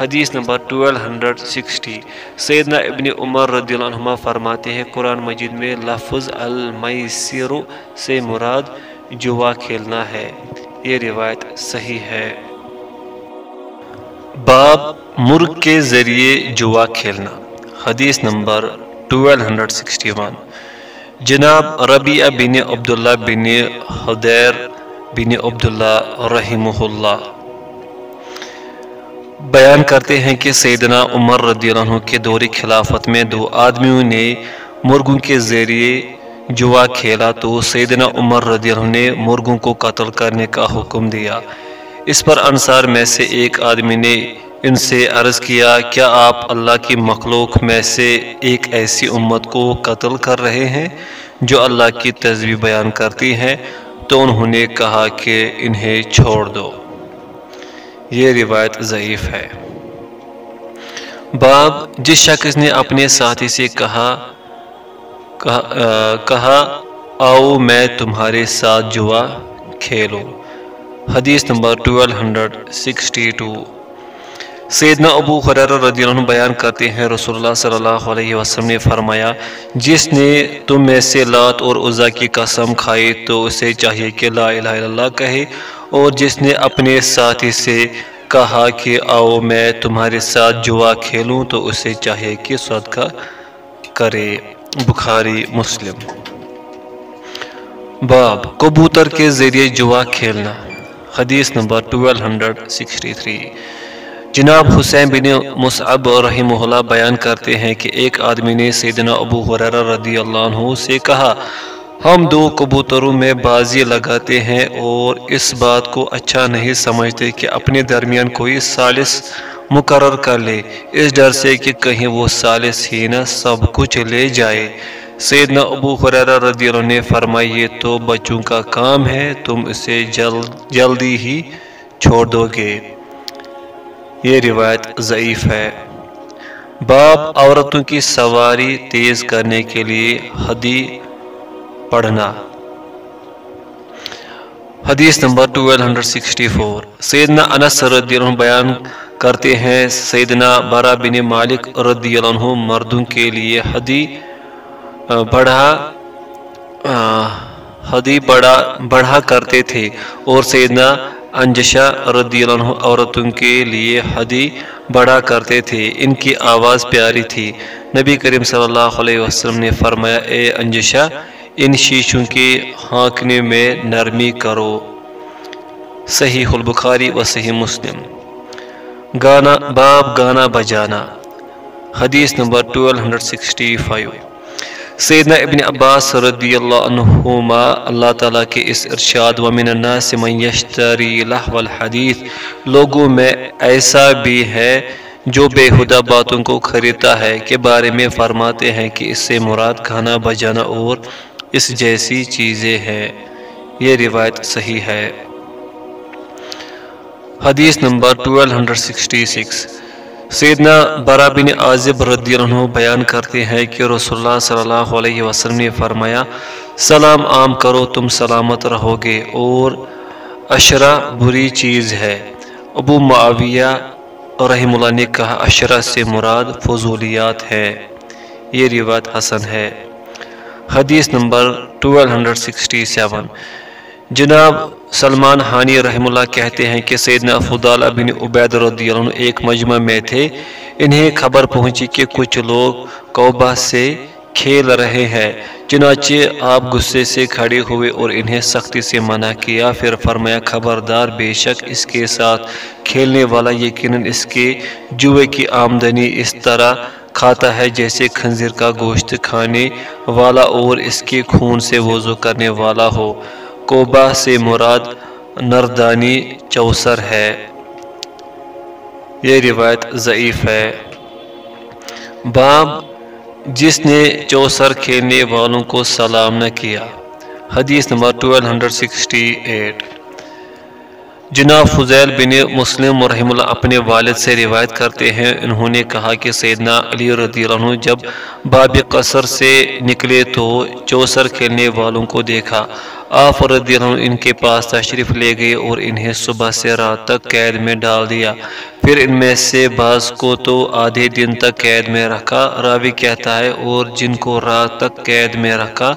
حدیث نمبر 1260 سیدنا ابن عمر رضی اللہ عنہ فرماتے ہیں، قرآن مجید میں لفظ المیسر سے مراد جوا کھیلنا ہے۔ یہ روایت صحیح ہے۔ باب مرغ کے ذریعے جوا کھیلنا۔ حدیث نمبر 1261 جناب ربیع بن عبداللہ بن حدیر بن عبداللہ رحمہ اللہ بیان کرتے ہیں کہ سیدنا عمر رضی اللہ عنہ کے دور خلافت میں دو آدمیوں نے مرغوں کے ذریعے جوا کھیلا تو سیدنا عمر رضی اللہ عنہ نے مرغوں کو قتل کرنے کا حکم دیا۔ اس پر انصار میں سے ایک آدمی نے ان سے عرض کیا کیا آپ اللہ کی مخلوق میں سے ایک ایسی امت کو قتل کر رہے ہیں جو اللہ کی تصویر بیان کرتی ہیں تو انہوں نے کہا کہ انہیں چھوڑ دو۔ یہ روایت ضعیف ہے۔ باب، جس شخص نے اپنے ساتھی سے کہا کہا آؤ میں تمہارے ساتھ جوا کھیلو حدیث نمبر 1262 سیدنا ابو خریر رضی اللہ عنہ بیان کرتے ہیں، رسول اللہ صلی اللہ علیہ وسلم نے فرمایا، جس نے تم میں سے لات اور عزا کی قسم کھائی تو اسے چاہیے کہ لا الہ الا اللہ کہے۔ اور جس نے اپنے ساتھی سے کہا کہ آؤ میں تمہارے ساتھ جوا کھیلوں، تو اسے چاہے کہ صدقہ کرے۔ بخاری مسلم۔ باب کبوتر کے ذریعے جوا کھیلنا۔ حدیث نمبر 1263 جناب حسین بن مصعب رحمہ اللہ بیان کرتے ہیں کہ ایک آدمی نے سیدنا ابو حرار رضی اللہ عنہ سے کہا ہم دو کبوتروں میں بازی لگاتے ہیں اور اس بات کو اچھا نہیں سمجھتے کہ اپنے درمیان کوئی سالس مقرر کر لے۔ اس ڈر سے کہ کہیں وہ سالس ہی نہ سب کچھ لے جائے۔ سیدنا ابو خریرہ رضی اللہ نے فرمائی یہ تو بچوں کا کام ہے، تم اسے جلد جلدی ہی چھوڑ دو گے۔ یہ روایت ضعیف ہے۔ باب عورتوں کی سواری تیز کرنے کے لیے حدی پڑھنا۔ حدیث نمبر 1264 سیدنا انس رضی اللہ عنہ بیان کرتے ہیں، سیدنا بارہ بن مالک رضی اللہ عنہ مردوں کے لیے حدی بڑھا حدی بڑھا بڑھا کرتے تھے۔ اور سیدنا انجشا رضی اللہ عنہ عورتوں کے لیے حدی بڑھا کرتے تھے۔ ان کی آواز پیاری تھی۔ نبی کریم صلی اللہ علیہ وسلم نے فرمایا، اے انجشا ان شیشوں کے ہانکنے میں نرمی کرو۔ صحیح البخاری و صحیح مسلم۔ گانا، باب گانا بجانا۔ حدیث نمبر 1265 سیدنا ابن عباس رضی اللہ عنہما اللہ تعالیٰ کے اس ارشاد، ومن الناس من یشتری لحو الحدیث۔ لوگوں میں ایسا بھی ہے جو بے خدا باتوں کو خریدتا ہے کے بارے میں فرماتے ہیں کہ اس سے مراد گانا بجانا اور اس جیسی چیزیں ہیں، یہ روایت صحیح ہے۔ حدیث نمبر 1266 سیدنا برا بن عازب رضی اللہ عنہ بیان کرتے ہیں کہ رسول اللہ صلی اللہ علیہ وسلم نے فرمایا، سلام عام کرو، تم سلامت رہو گے اور اشرا بری چیز ہے۔ ابو معاویہ رحم اللہ نے کہا، اشرا سے مراد فضولیات ہے۔ یہ روایت حسن ہے۔ حدیث نمبر 1267 جناب سلمان حانی رحم اللہ کہتے ہیں کہ سیدنا فضالہ بن عبید رضی اللہ عنہ ایک مجمع میں تھے۔ انہیں خبر پہنچی کہ کچھ لوگ کوبہ سے کھیل رہے ہیں۔ چنانچہ آپ غصے سے کھڑے ہوئے اور انہیں سختی سے منع کیا۔ پھر فرمایا، خبردار، بے شک اس کے ساتھ کھیلنے والا یقیناً اس کے جوے کی آمدنی اس طرح کھاتا ہے، جیسے خنزیر کا گوشت کھانے والا اور اس کے خون سے وضو کرنے والا ہو۔ کوبا سے مراد نردانی چوسر ہے۔ یہ روایت ضعیف ہے۔ باب، جس نے چوسر کھیلنے والوں کو سلام نہ کیا۔ حدیث نمبر 1268 جناب فضیل بن مسلم رحم اللہ اپنے والد سے روایت کرتے ہیں۔ انہوں نے کہا کہ سیدنا علی رضی اللہ عنہ جب باب قصر سے نکلے تو چوسر کھیلنے والوں کو دیکھا۔ آپ رضی اللہ عنہ ان کے پاس تشریف لے گئے اور انہیں صبح سے رات تک قید میں ڈال دیا۔ پھر ان میں سے بعض کو تو آدھے دن تک قید میں رکھا۔ راوی کہتا ہے اور جن کو رات تک قید میں رکھا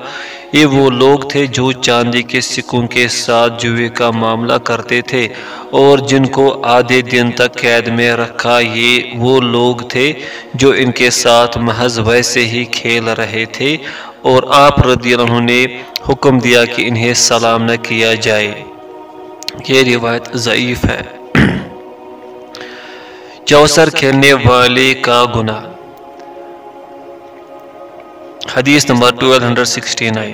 یہ وہ لوگ تھے جو چاندی کے سکوں کے ساتھ جوے کا معاملہ کرتے تھے اور جن کو آدھے دن تک قید میں رکھا یہ وہ لوگ تھے جو ان کے ساتھ محض ویسے ہی کھیل رہے تھے اور آپ رضی اللہ عنہ نے حکم دیا کہ انہیں سلام نہ کیا جائے۔ یہ روایت ضعیف ہے۔ چوسر کھیلنے والے کا گناہ۔ حدیث نمبر 1269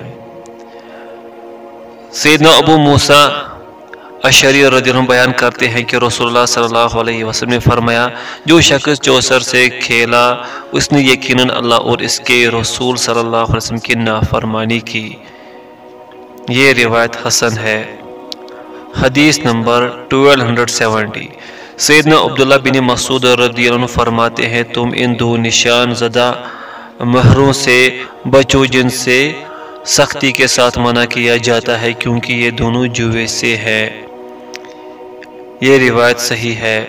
سیدنا ابو موسیٰ اشری رضی اللہ عنہ بیان کرتے ہیں کہ رسول اللہ صلی اللہ علیہ وسلم نے فرمایا، جو شخص چوسر سے کھیلا، اس نے یقیناً اللہ اور اس کے رسول صلی اللہ علیہ وسلم کی نافرمانی کی۔ یہ روایت حسن ہے۔ حدیث نمبر 1270 سیدنا عبداللہ بن مسعود رضی اللہ عنہ فرماتے ہیں، تم ان دو نشان زدہ مہروں سے بچو جن سے سختی کے ساتھ منع کیا جاتا ہے، کیونکہ یہ دونوں جوے سے ہے یہ روایت صحیح ہے۔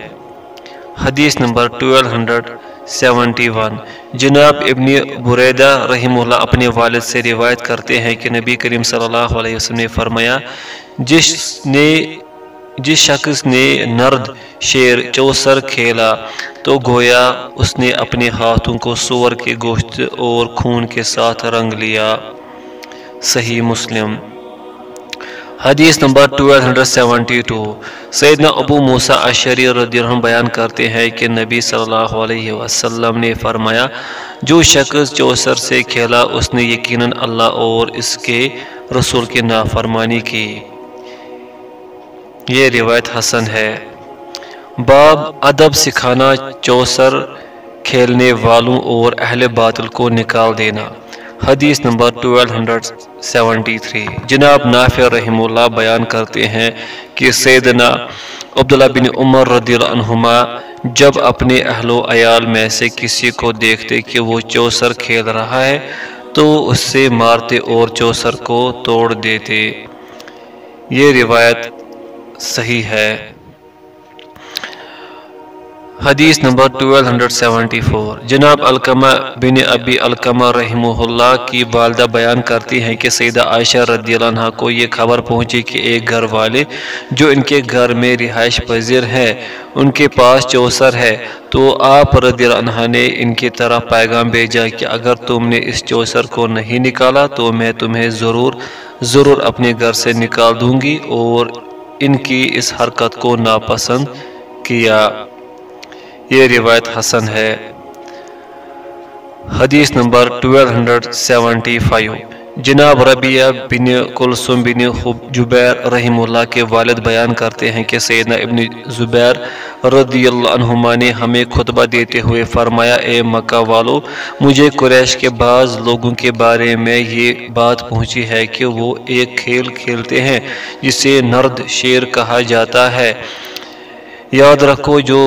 حدیث نمبر 1271 جناب ابن بریدہ رحم اللہ اپنے والد سے روایت کرتے ہیں کہ نبی کریم صلی اللہ علیہ وسلم نے فرمایا، جس نے جس شخص نے نرد شیر چوسر کھیلا تو گویا اس نے اپنے ہاتھوں کو سور کے گوشت اور خون کے ساتھ رنگ لیا۔ صحیح مسلم۔ حدیث نمبر 1272 سیدنا ابو موسیٰ عشری رضی اللہ عنہ بیان کرتے ہیں کہ نبی صلی اللہ علیہ وسلم نے فرمایا، جو شخص چوسر سے کھیلا، اس نے یقیناً اللہ اور اس کے رسول کی نافرمانی کی۔ یہ روایت حسن ہے۔ باب ادب سکھانا، چوسر کھیلنے والوں اور اہل باطل کو نکال دینا۔ حدیث نمبر 1273 جناب نافع رحم اللہ بیان کرتے ہیں کہ سیدنا عبداللہ بن عمر رضی اللہ عنہما جب اپنے اہل و عیال میں سے کسی کو دیکھتے کہ وہ چوسر کھیل رہا ہے، تو اس سے مارتے اور چوسر کو توڑ دیتے۔ یہ روایت صحیح ہے۔ حدیث نمبر 1274 جناب علقمہ بن ابی علقمہ رحمہ اللہ کی والدہ بیان کرتی ہیں کہ سیدہ عائشہ رضی اللہ عنہ کو یہ خبر پہنچی کہ ایک گھر والے جو ان کے گھر میں رہائش پذیر ہے ان کے پاس چوسر ہے۔ تو آپ رضی اللہ عنہ نے ان کی طرف پیغام بھیجا کہ اگر تم نے اس چوسر کو نہیں نکالا تو میں تمہیں ضرور ضرور اپنے گھر سے نکال دوں گی اور ان کی اس حرکت کو ناپسند کیا۔ یہ روایت حسن ہے۔ حدیث نمبر 1275 جناب ربیہ بن کلثم بن جبیر رحم اللہ کے والد بیان کرتے ہیں کہ سیدنا ابن زبیر رضی اللہ عنہما نے ہمیں خطبہ دیتے ہوئے فرمایا، اے مکہ والو، مجھے قریش کے بعض لوگوں کے بارے میں یہ بات پہنچی ہے کہ وہ ایک کھیل کھیلتے ہیں جسے نرد شیر کہا جاتا ہے۔ یاد رکھو جو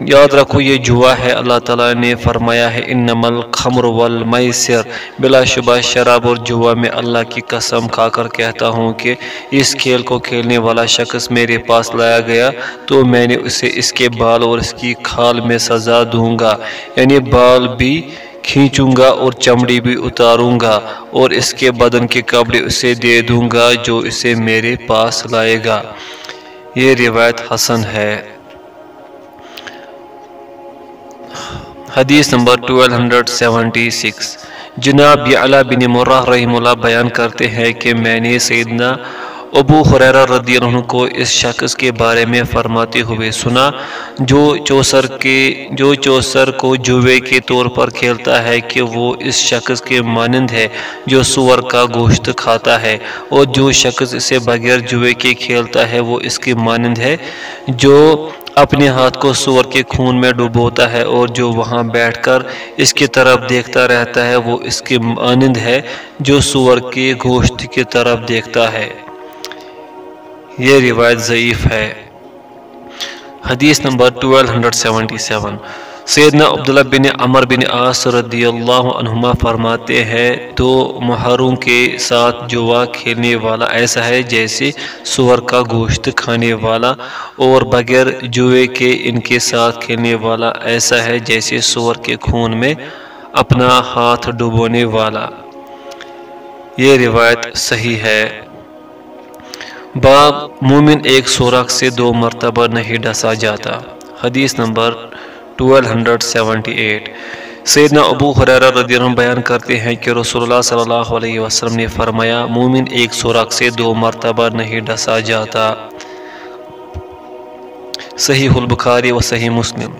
یاد رکھو یہ جوا ہے، اللہ تعالیٰ نے فرمایا ہے انما الخمر والمیسر۔ بلا شبہ شراب اور جوا میں اللہ کی قسم کھا کر کہتا ہوں کہ اس کھیل کو کھیلنے والا شخص میرے پاس لایا گیا تو میں نے اسے اس کے بال اور اس کی کھال میں سزا دوں گا یعنی بال بھی کھینچوں گا اور چمڑی بھی اتاروں گا اور اس کے بدن کے کپڑے اسے دے دوں گا جو اسے میرے پاس لائے گا۔ یہ روایت حسن ہے۔ حدیث نمبر 1276 جناب یعلا بن مرہ رحم اللہ بیان کرتے ہیں کہ میں نے سیدنا ابو خریرہ رضی اللہ عنہ کو اس شخص کے بارے میں فرماتے ہوئے سنا، جو چوسر کے، جو چوسر کو جوے کے طور پر کھیلتا ہے کہ وہ اس شخص کے مانند ہے جو سور کا گوشت کھاتا ہے اور جو شخص اسے بغیر جوے کے کھیلتا ہے وہ اس کے مانند ہے، جو اپنے ہاتھ کو سور کے خون میں ڈبوتا ہے اور جو وہاں بیٹھ کر اس کی طرف دیکھتا رہتا ہے وہ اس کے مانند ہے جو سور کے گوشت کی طرف دیکھتا ہے۔ یہ روایت ضعیف ہے۔ حدیث نمبر 1277 سیدنا عبداللہ بن عمر بن عاص رضی اللہ عنہما فرماتے ہیں تو محروں کے ساتھ جوا کھیلنے والا ایسا ہے جیسے سور کا گوشت کھانے والا اور بغیر جوئے کے ان کے ساتھ کھیلنے والا ایسا ہے جیسے سور کے خون میں اپنا ہاتھ ڈبونے والا۔ یہ روایت صحیح ہے۔ باب مومن ایک سورخ سے دو مرتبہ نہیں ڈسا جاتا۔ حدیث نمبر 1278 سیدنا ابو حریرہ رضی اللہ عنہ بیان کرتے ہیں کہ رسول اللہ صلی اللہ علیہ وسلم نے فرمایا، مومن ایک سوراخ سے دو مرتبہ نہیں ڈسا جاتا۔ صحیح البخاری و صحیح مسلم۔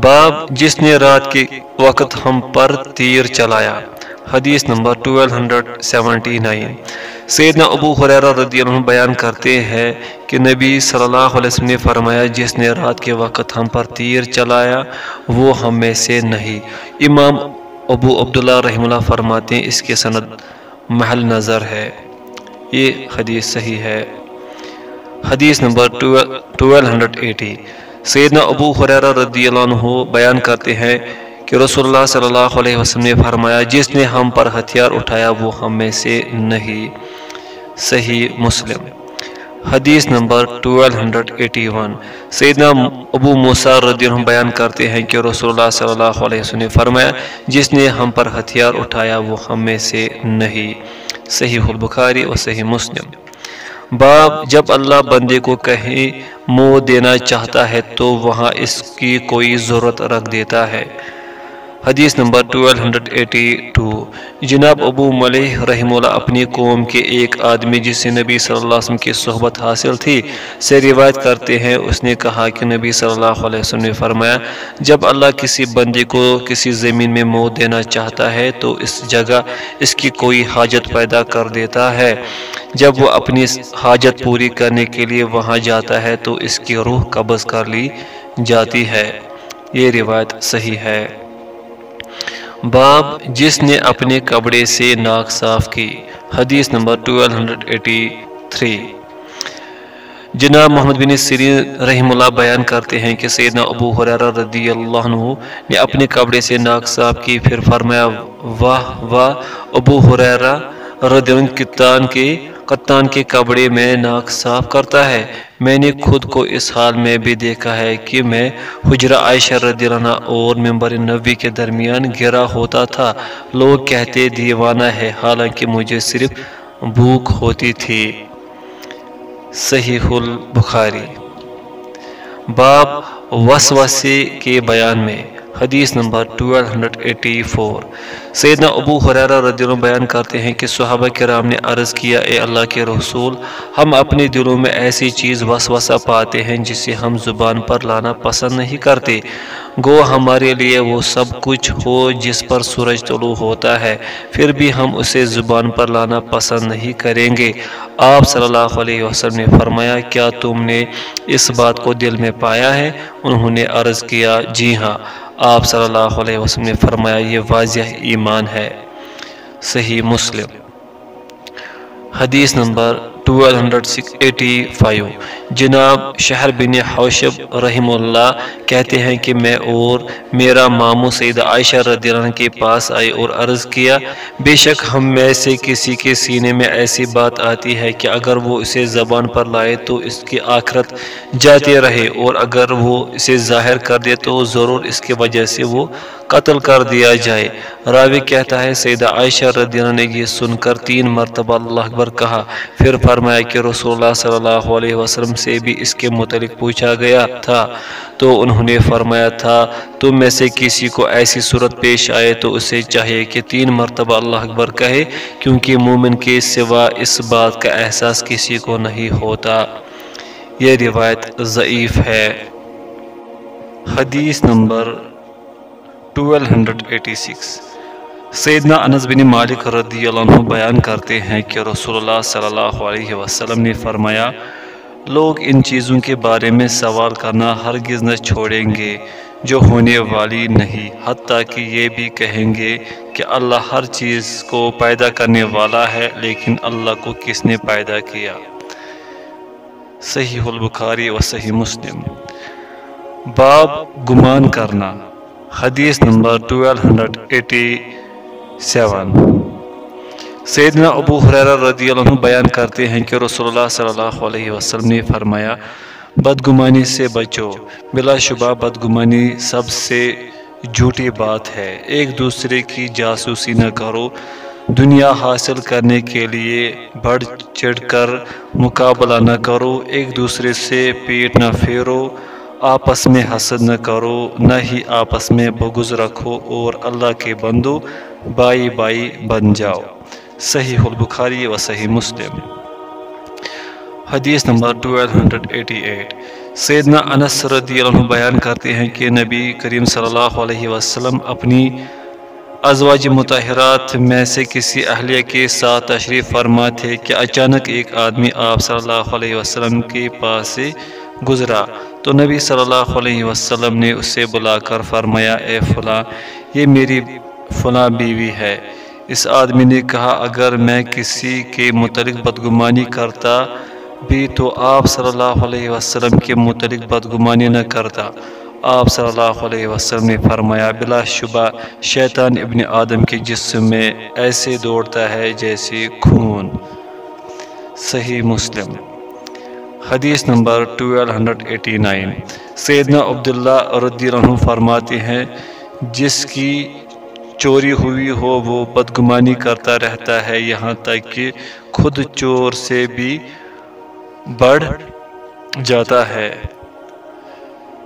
باب، جس نے رات کے وقت ہم پر تیر چلایا۔ حدیث نمبر 1279 سیدنا ابو حریرہ رضی اللہ عنہ بیان کرتے ہیں کہ نبی صلی اللہ علیہ وسلم نے فرمایا، جس نے رات کے وقت ہم پر تیر چلایا، وہ ہم میں سے نہیں۔ امام ابو عبداللہ رحم اللہ فرماتے ہیں، اس کے سند محل نظر ہے۔ یہ حدیث صحیح ہے۔ حدیث نمبر 1280 سیدنا ابو حریرہ رضی اللہ عنہ بیان کرتے ہیں کہ رسول اللہ صلی اللہ علیہ وسلم نے فرمایا، جس نے ہم پر ہتھیار اٹھایا، وہ ہم میں سے نہیں۔ صحیح مسلم۔ حدیث نمبر 1281 سیدنا ابو موسیٰ رضی اللہ عنہ بیان کرتے ہیں کہ رسول اللہ صلی اللہ علیہ وسلم نے فرمایا، جس نے ہم پر ہتھیار اٹھایا، وہ ہم میں سے نہیں۔ صحیح البخاری و صحیح مسلم۔ باب جب اللہ بندے کو کہیں منہ دینا چاہتا ہے، تو وہاں اس کی کوئی ضرورت رکھ دیتا ہے۔ حدیث نمبر 1282 جناب ابو ملیح رحم اللہ اپنی قوم کے ایک آدمی جس سے نبی صلی اللہ علیہ وسلم کی صحبت حاصل تھی، سے روایت کرتے ہیں، اس نے کہا کہ نبی صلی اللہ علیہ وسلم نے فرمایا، جب اللہ کسی بندے کو کسی زمین میں موت دینا چاہتا ہے، تو اس جگہ اس کی کوئی حاجت پیدا کر دیتا ہے۔ جب وہ اپنی حاجت پوری کرنے کے لیے وہاں جاتا ہے، تو اس کی روح قبض کر لی جاتی ہے۔ یہ روایت صحیح ہے۔ باب جس نے اپنے کپڑے سے ناک صاف کی۔ حدیث نمبر 1283 جناب محمد بن سری رحم اللہ بیان کرتے ہیں کہ سیدنا ابو حریرہ رضی اللہ عنہ نے اپنے کپڑے سے ناک صاف کی، پھر فرمایا، واہ واہ، ابو حریرہ رضی اللہ عنہ کے قطان کے کپڑے میں ناک صاف کرتا ہے۔ میں نے خود کو اس حال میں بھی دیکھا ہے کہ میں حجرہ عائشہ رضی اللہ عنہ اور ممبر نبی کے درمیان گرا ہوتا تھا۔ لوگ کہتے دیوانہ ہے، حالانکہ مجھے صرف بھوک ہوتی تھی۔ صحیح البخاری۔ باب وسوسے کے بیان میں۔ حدیث نمبر 1284 سیدنا ابو حریرہ رضی اللہ بیان کرتے ہیں کہ صحابہ کرام نے عرض کیا، اے اللہ کے رسول، ہم اپنے دلوں میں ایسی چیز وسوسہ پاتے ہیں جسے ہم زبان پر لانا پسند نہیں کرتے۔ گو ہمارے لیے وہ سب کچھ ہو جس پر سورج طلوع ہوتا ہے، پھر بھی ہم اسے زبان پر لانا پسند نہیں کریں گے۔ آپ صلی اللہ علیہ وسلم نے فرمایا، کیا تم نے اس بات کو دل میں پایا ہے؟ انہوں نے عرض کیا جی ہاں۔ آپ صلی اللہ علیہ وسلم نے فرمایا، یہ واضح ایمان ہے۔ صحیح مسلم۔ حدیث نمبر 1285 جناب شہر بن حوشب رحم اللہ کہتے ہیں کہ میں اور میرا مامو سید عائشہ رضی اللہ عنہ کے پاس آئی اور عرض کیا، بے شک ہم میں سے کسی کے سینے میں ایسی بات آتی ہے کہ اگر وہ اسے زبان پر لائے تو اس کی آخرت جاتے رہے اور اگر وہ اسے ظاہر کر دے تو ضرور اس کے وجہ سے وہ قتل کر دیا جائے۔ راوی کہتا ہے، سیدہ عائشہ رضی اللہ نے یہ سن کر تین مرتبہ اللہ اکبر کہا۔ پھر فرمایا کہ رسول اللہ صلی اللہ علیہ وسلم سے بھی اس کے متعلق پوچھا گیا تھا۔ تو انہوں نے فرمایا تھا، تم میں سے کسی کو ایسی صورت پیش آئے تو اسے چاہیے کہ تین مرتبہ اللہ اکبر کہے، کیونکہ مومن کے سوا اس بات کا احساس کسی کو نہیں ہوتا۔ یہ روایت ضعیف ہے۔ حدیث نمبر 1286 سیدنا انس بن مالک رضی اللہ عنہ بیان کرتے ہیں کہ رسول اللہ صلی اللہ علیہ وسلم نے فرمایا لوگ ان چیزوں کے بارے میں سوال کرنا ہرگز نہ چھوڑیں گے، جو ہونے والی نہیں۔ حتیٰ کہ یہ بھی کہیں گے کہ اللہ ہر چیز کو پیدا کرنے والا ہے، لیکن اللہ کو کس نے پیدا کیا؟ صحیح البخاری و صحیح مسلم۔ باب گمان کرنا۔ حدیث نمبر 1287 سیدنا ابو حریرہ رضی اللہ عنہ بیان کرتے ہیں کہ رسول اللہ صلی اللہ علیہ وسلم نے فرمایا، بدگمانی سے بچو، بلا شبہ بدگمانی سب سے جھوٹی بات ہے۔ ایک دوسرے کی جاسوسی نہ کرو۔ دنیا حاصل کرنے کے لیے بڑھ چڑھ کر مقابلہ نہ کرو۔ ایک دوسرے سے پیٹ نہ پھیرو۔ آپس میں حسد نہ کرو۔ نہ ہی آپس میں بغض رکھو اور اللہ کے بندو بائی بائی بن جاؤ۔ صحیح البخاری و صحیح مسلم۔ حدیث نمبر 1288 سیدنا انس رضی اللہ عنہ بیان کرتے ہیں کہ نبی کریم صلی اللہ علیہ وسلم اپنی ازواج متحرات میں سے کسی اہلیہ کے ساتھ تشریف فرما تھے کہ اچانک ایک آدمی آپ صلی اللہ علیہ وسلم کے پاس سے گزرا۔ تو نبی صلی اللہ علیہ وسلم نے اسے بلا کر فرمایا، اے فلاں، یہ میری فلاں بیوی ہے۔ اس آدمی نے کہا، اگر میں کسی کے متعلق بدگمانی کرتا بھی تو آپ صلی اللہ علیہ وسلم کے متعلق بدگمانی نہ کرتا. آپ صلی اللہ علیہ وسلم نے فرمایا، بلا شبہ شیطان ابن آدم کے جسم میں ایسے دوڑتا ہے جیسے خون. صحیح مسلم۔ حدیث نمبر 1289 سیدنا عبداللہ رضی اللہ عنہ فرماتے ہیں، جس کی چوری ہوئی ہو، وہ بدگمانی کرتا رہتا ہے۔ یہاں تک کہ خود چور سے بھی بڑھ جاتا ہے۔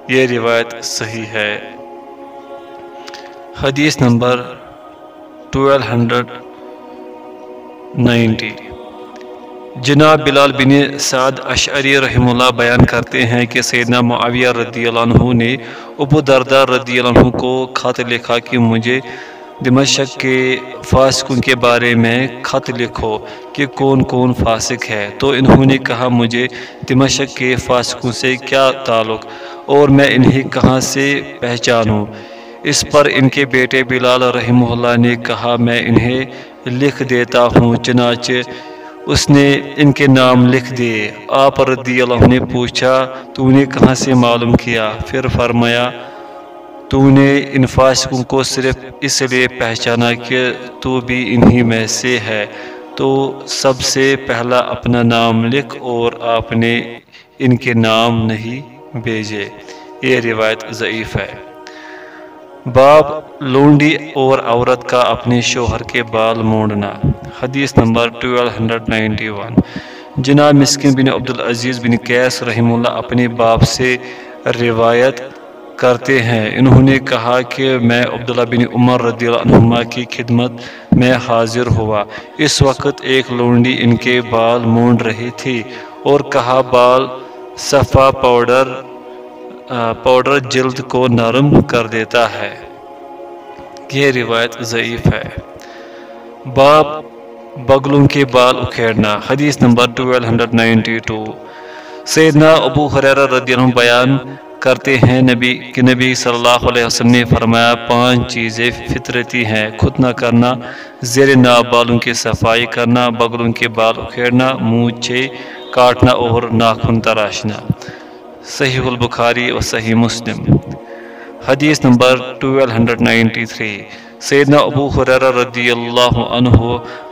یہ روایت صحیح ہے۔ حدیث نمبر 1290 جناب بلال بن سعد اشعری رحم اللہ بیان کرتے ہیں کہ سیدنا معاویہ رضی اللہ عنہ نے ابو دردار رضی اللہ عنہ کو خط لکھا کہ مجھے دمشق کے فاسقوں کے بارے میں خط لکھو کہ کون کون فاسق ہے۔ تو انہوں نے کہا، مجھے دمشق کے فاسقوں سے کیا تعلق؟ اور میں انہیں کہاں سے پہچانوں؟ اس پر ان کے بیٹے بلال رحمہ اللہ نے کہا، میں انہیں لکھ دیتا ہوں۔ چنانچہ اس نے ان کے نام لکھ دیے۔ آپ رضی اللہ نے پوچھا، تو نے کہاں سے معلوم کیا؟ پھر فرمایا تو نے ان فاسقوں کو صرف اس لیے پہچانا کہ تو بھی انہی میں سے ہے۔ تو سب سے پہلا اپنا نام لکھ اور آپ نے ان کے نام نہیں بھیجے۔ یہ روایت ضعیف ہے۔ باب لونڈی اور عورت کا اپنے شوہر کے بال مونڈنا۔ حدیث نمبر 1291 جناب مسکن بن عبدالعزیز بن قیس رحم اللہ اپنے باپ سے روایت کرتے ہیں۔ انہوں نے کہا کہ میں عبداللہ بن عمر رضی اللہ عنہ کی خدمت میں حاضر ہوا۔ اس وقت ایک لونڈی ان کے بال مونڈ رہی تھی اور کہا، بال صفا پاؤڈر پاؤڈر جلد کو نرم کر دیتا ہے۔ یہ روایت ضعیف ہے۔ باب بگلوں کے بال اکھیڑنا۔ حدیث نمبر 1292 سیدنا ابو حریرہ رضی اللہ عنہ بیان کرتے ہیں۔ نبی کہ نبی صلی اللہ علیہ وسلم نے فرمایا، پانچ چیزیں فطرتی ہیں۔ خود نہ کرنا، زیر ناب بالوں کی صفائی کرنا، بغلوں کے بال اکھیڑنا، مونچھے کاٹنا اور ناخن تراشنا۔ صحیح البخاری و صحیح مسلم۔ حدیث نمبر 1293 سیدنا ابو حرر رضی اللہ عنہ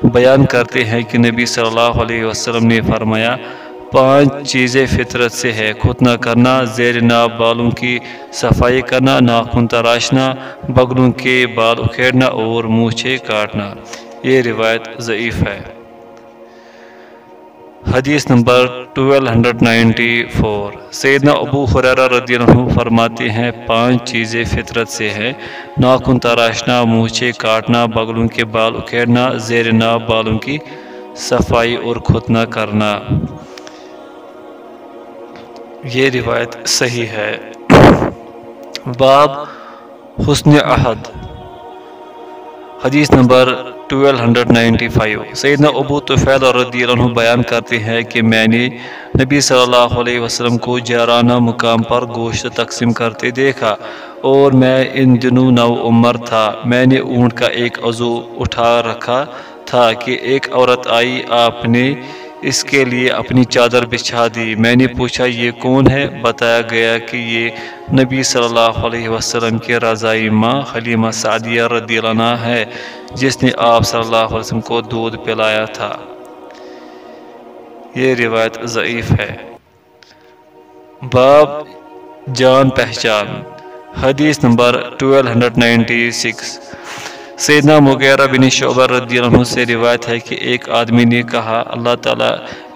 بیان کرتے ہیں کہ نبی صلی اللہ علیہ وسلم نے فرمایا پانچ چیزیں فطرت سے ہے۔ خود نہ کرنا، زیر ناب بالوں کی صفائی کرنا، ناخن تراشنا بغلوں کے بال اکھیڑنا اور مونچھے کاٹنا۔ یہ روایت ضعیف ہے۔ حدیث نمبر 1294 سیدنا ابو خریرہ رضی اللہ عنہ فرماتے ہیں، پانچ چیزیں فطرت سے ہیں۔ ناخن تراشنا، مونچھے کاٹنا بغلوں کے بال اکھیڑنا، زیر ناب بالوں کی صفائی اور خود نہ کرنا۔ یہ روایت صحیح ہے۔ باب حسن عہد حدیث نمبر 1295 سیدنا ابو طفیل رضی اللہ عنہ بیان کرتے ہیں کہ میں نے نبی صلی اللہ علیہ وسلم کو جارانہ مقام پر گوشت تقسیم کرتے دیکھا اور میں ان دنوں نو عمر تھا۔ میں نے اونٹ کا ایک عضو اٹھا رکھا تھا کہ ایک عورت آئی، آپ نے اس کے لیے اپنی چادر بچھا دی۔ میں نے پوچھا، یہ کون ہے؟ بتایا گیا کہ یہ نبی صلی اللہ علیہ وسلم کے رضائی ماں حلیمہ سعدیہ رضی اللہ عنہ ہے، جس نے آپ صلی اللہ علیہ وسلم کو دودھ پلایا تھا۔ یہ روایت ضعیف ہے۔ باب جان پہچان، حدیث نمبر 1296 سیدنا مغیرہ بن شعبہ رضی اللہ عنہ سے روایت ہے کہ ایک آدمی نے کہا، اللہ تعالیٰ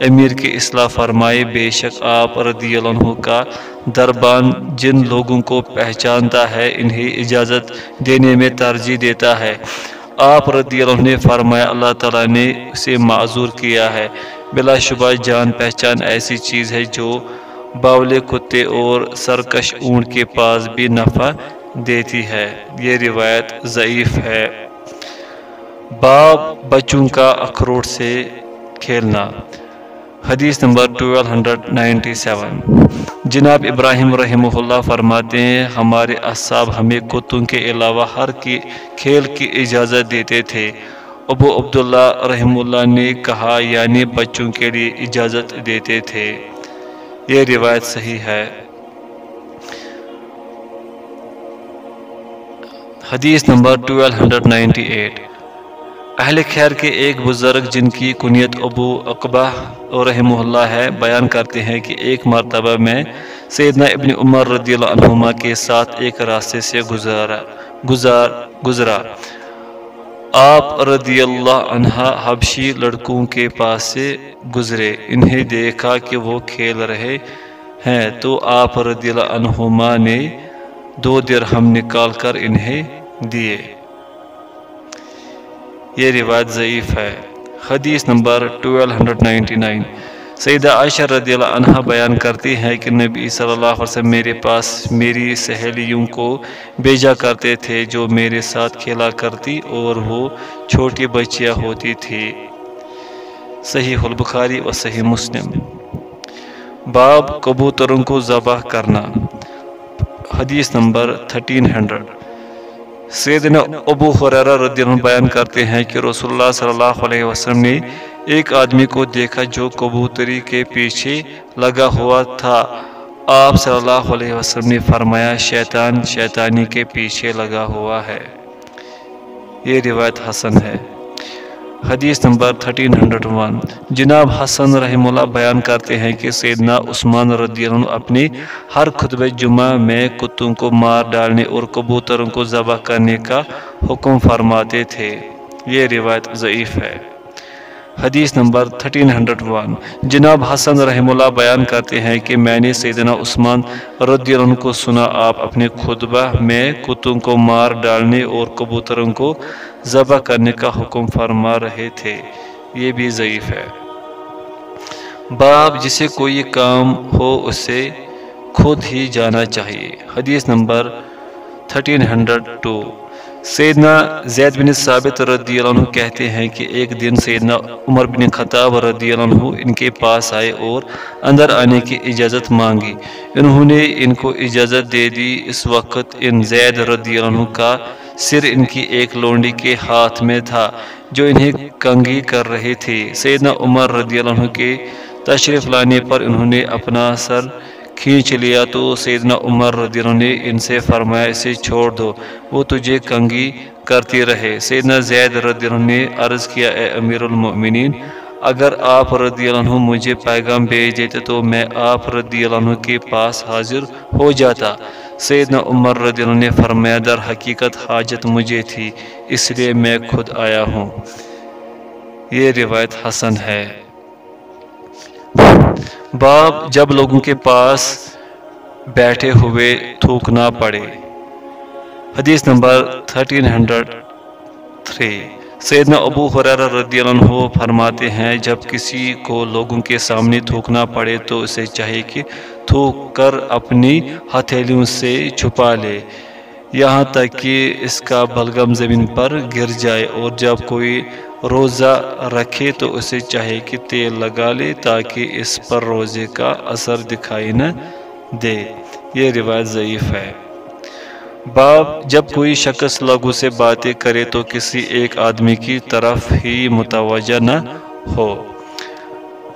امیر کی اصلاح فرمائے، بے شک آپ رضی اللہ عنہ کا دربان جن لوگوں کو پہچانتا ہے، انہیں اجازت دینے میں ترجیح دیتا ہے۔ آپ رضی اللہ عنہ نے فرمایا، اللہ تعالیٰ نے اسے معذور کیا ہے۔ بلا شبہ جان پہچان ایسی چیز ہے جو باولے کتے اور سرکش اونٹ کے پاس بھی نفع دیتی ہے۔ یہ روایت ضعیف ہے۔ باب بچوں کا اخروٹ سے کھیلنا۔ حدیث نمبر 1297 جناب ابراہیم رحمہ اللہ فرماتے ہیں، ہمارے اصحاب ہمیں کتوں کے علاوہ ہر کی کھیل کی اجازت دیتے تھے۔ ابو عبداللہ رحم اللہ نے کہا یعنی بچوں کے لیے اجازت دیتے تھے۔ یہ روایت صحیح ہے۔ حدیث نمبر 1298 اہل خیر کے ایک بزرگ جن کی کنیت ابو اقبہ رحمہ اللہ ہے، بیان کرتے ہیں کہ ایک مرتبہ میں سیدنا ابن عمر رضی اللہ عنہما کے ساتھ ایک راستے سے گزارا، گزار، گزرا۔ آپ رضی اللہ عنہ حبشی لڑکوں کے پاس سے گزرے، انہیں دیکھا کہ وہ کھیل رہے ہیں۔ تو آپ رضی اللہ عنہما نے دو درہم نکال کر انہیں دیے۔ یہ روایت ضعیف ہے۔ حدیث نمبر 1299 سیدہ عائشہ رضی اللہ عنہ بیان کرتی ہیں کہ نبی صلی اللہ علیہ وسلم میرے پاس میری سہیلیوں کو بیجا کرتے تھے جو میرے ساتھ کھیلا کرتی اور وہ چھوٹی بچیاں ہوتی تھی۔ صحیح البخاری و صحیح مسلم۔ باب کبوتروں کو ذبح کرنا۔ حدیث نمبر 1300 سیدنا ابو حریرہ رضی اللہ عنہ بیان کرتے ہیں کہ رسول اللہ صلی اللہ علیہ وسلم نے ایک آدمی کو دیکھا جو کبوتری کے پیچھے لگا ہوا تھا۔ آپ صلی اللہ علیہ وسلم نے فرمایا، شیطان، شیطانی کے پیچھے لگا ہوا ہے۔ یہ روایت حسن ہے۔ حدیث نمبر 1301 جناب حسن رحم اللہ بیان کرتے ہیں کہ سیدنا عثمان رضی اللہ عنہ اپنی ہر خطبہ جمعہ میں کتوں کو مار ڈالنے اور کبوتروں کو ذبح کرنے کا حکم فرماتے تھے۔ یہ روایت ضعیف ہے۔ حدیث نمبر 1301 جناب حسن رحم اللہ بیان کرتے ہیں کہ میں نے سیدنا عثمان رضی اللہ عنہ کو سنا، آپ اپنے خطبہ میں کتوں کو مار ڈالنے اور کبوتروں کو ذبح کرنے کا حکم فرما رہے تھے۔ یہ بھی ضعیف ہے۔ باب جسے کوئی کام ہو اسے خود ہی جانا چاہیے۔ حدیث نمبر 1302 سیدنا زید بن ثابت رضی اللہ عنہ کہتے ہیں کہ ایک دن سیدنا عمر بن خطاب رضی اللہ عنہ ان کے پاس آئے اور اندر آنے کی اجازت مانگی۔ انہوں نے ان کو اجازت دے دی۔ اس وقت ان زید رضی اللہ عنہ کا سر ان کی ایک لونڈی کے ہاتھ میں تھا جو انہیں کنگی کر رہی تھی سیدنا عمر رضی اللہ عنہ کے تشریف لانے پر انہوں نے اپنا سر کھینچ لیا تو سیدنا عمر رضی اللہ عنہ نے ان سے فرمایا، اسے چھوڑ دو، وہ تجھے کنگی کرتی رہے۔ سیدنا زید رضی اللہ عنہ نے عرض کیا، اے امیر المؤمنین، اگر آپ رضی اللہ عنہ مجھے پیغام بھیج دیتے تو میں آپ رضی اللہ عنہ کے پاس حاضر ہو جاتا۔ سیدنا عمر رضی اللہ عنہ نے فرمایا، در حقیقت حاجت مجھے تھی، اس لیے میں خود آیا ہوں۔ یہ روایت حسن ہے۔ باب جب لوگوں کے پاس بیٹھے ہوئے تھوکنا پڑے۔ حدیث نمبر 1303 سیدنا ابو حریرہ رضی اللہ عنہ فرماتے ہیں، جب کسی کو لوگوں کے سامنے تھوکنا پڑے تو اسے چاہیے کہ تھوک کر اپنی ہتھیلیوں سے چھپا لے۔ یہاں تک کہ اس کا بلغم زمین پر گر جائے اور جب کوئی روزہ رکھے تو اسے چاہے کہ تیل لگا لے تاکہ اس پر روزے کا اثر دکھائی نہ دے۔ یہ روایت ضعیف ہے۔ باب جب کوئی شخص لغو سے باتیں کرے تو کسی ایک آدمی کی طرف ہی متوجہ نہ ہو۔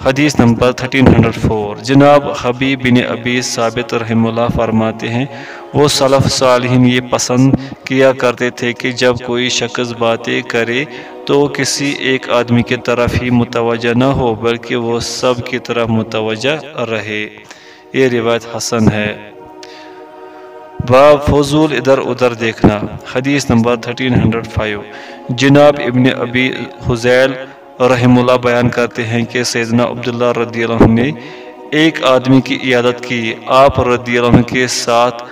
حدیث نمبر 1304 جناب حبیب بن ابی ثابت رحم اللہ فرماتے ہیں، وہ صلف صالحین یہ پسند کیا کرتے تھے کہ جب کوئی شخص باتیں کرے تو کسی ایک آدمی کی طرف ہی متوجہ نہ ہو، بلکہ وہ سب کی طرف متوجہ رہے۔ یہ روایت حسن ہے۔ باب فضول ادھر ادھر دیکھنا۔ حدیث نمبر 1305 جناب ابن ابی حزیل رحم اللہ بیان کرتے ہیں کہ سیدنا عبداللہ رضی اللہ عنہ نے ایک آدمی کی عیادت کی۔ آپ رضی اللہ عنہ کے ساتھ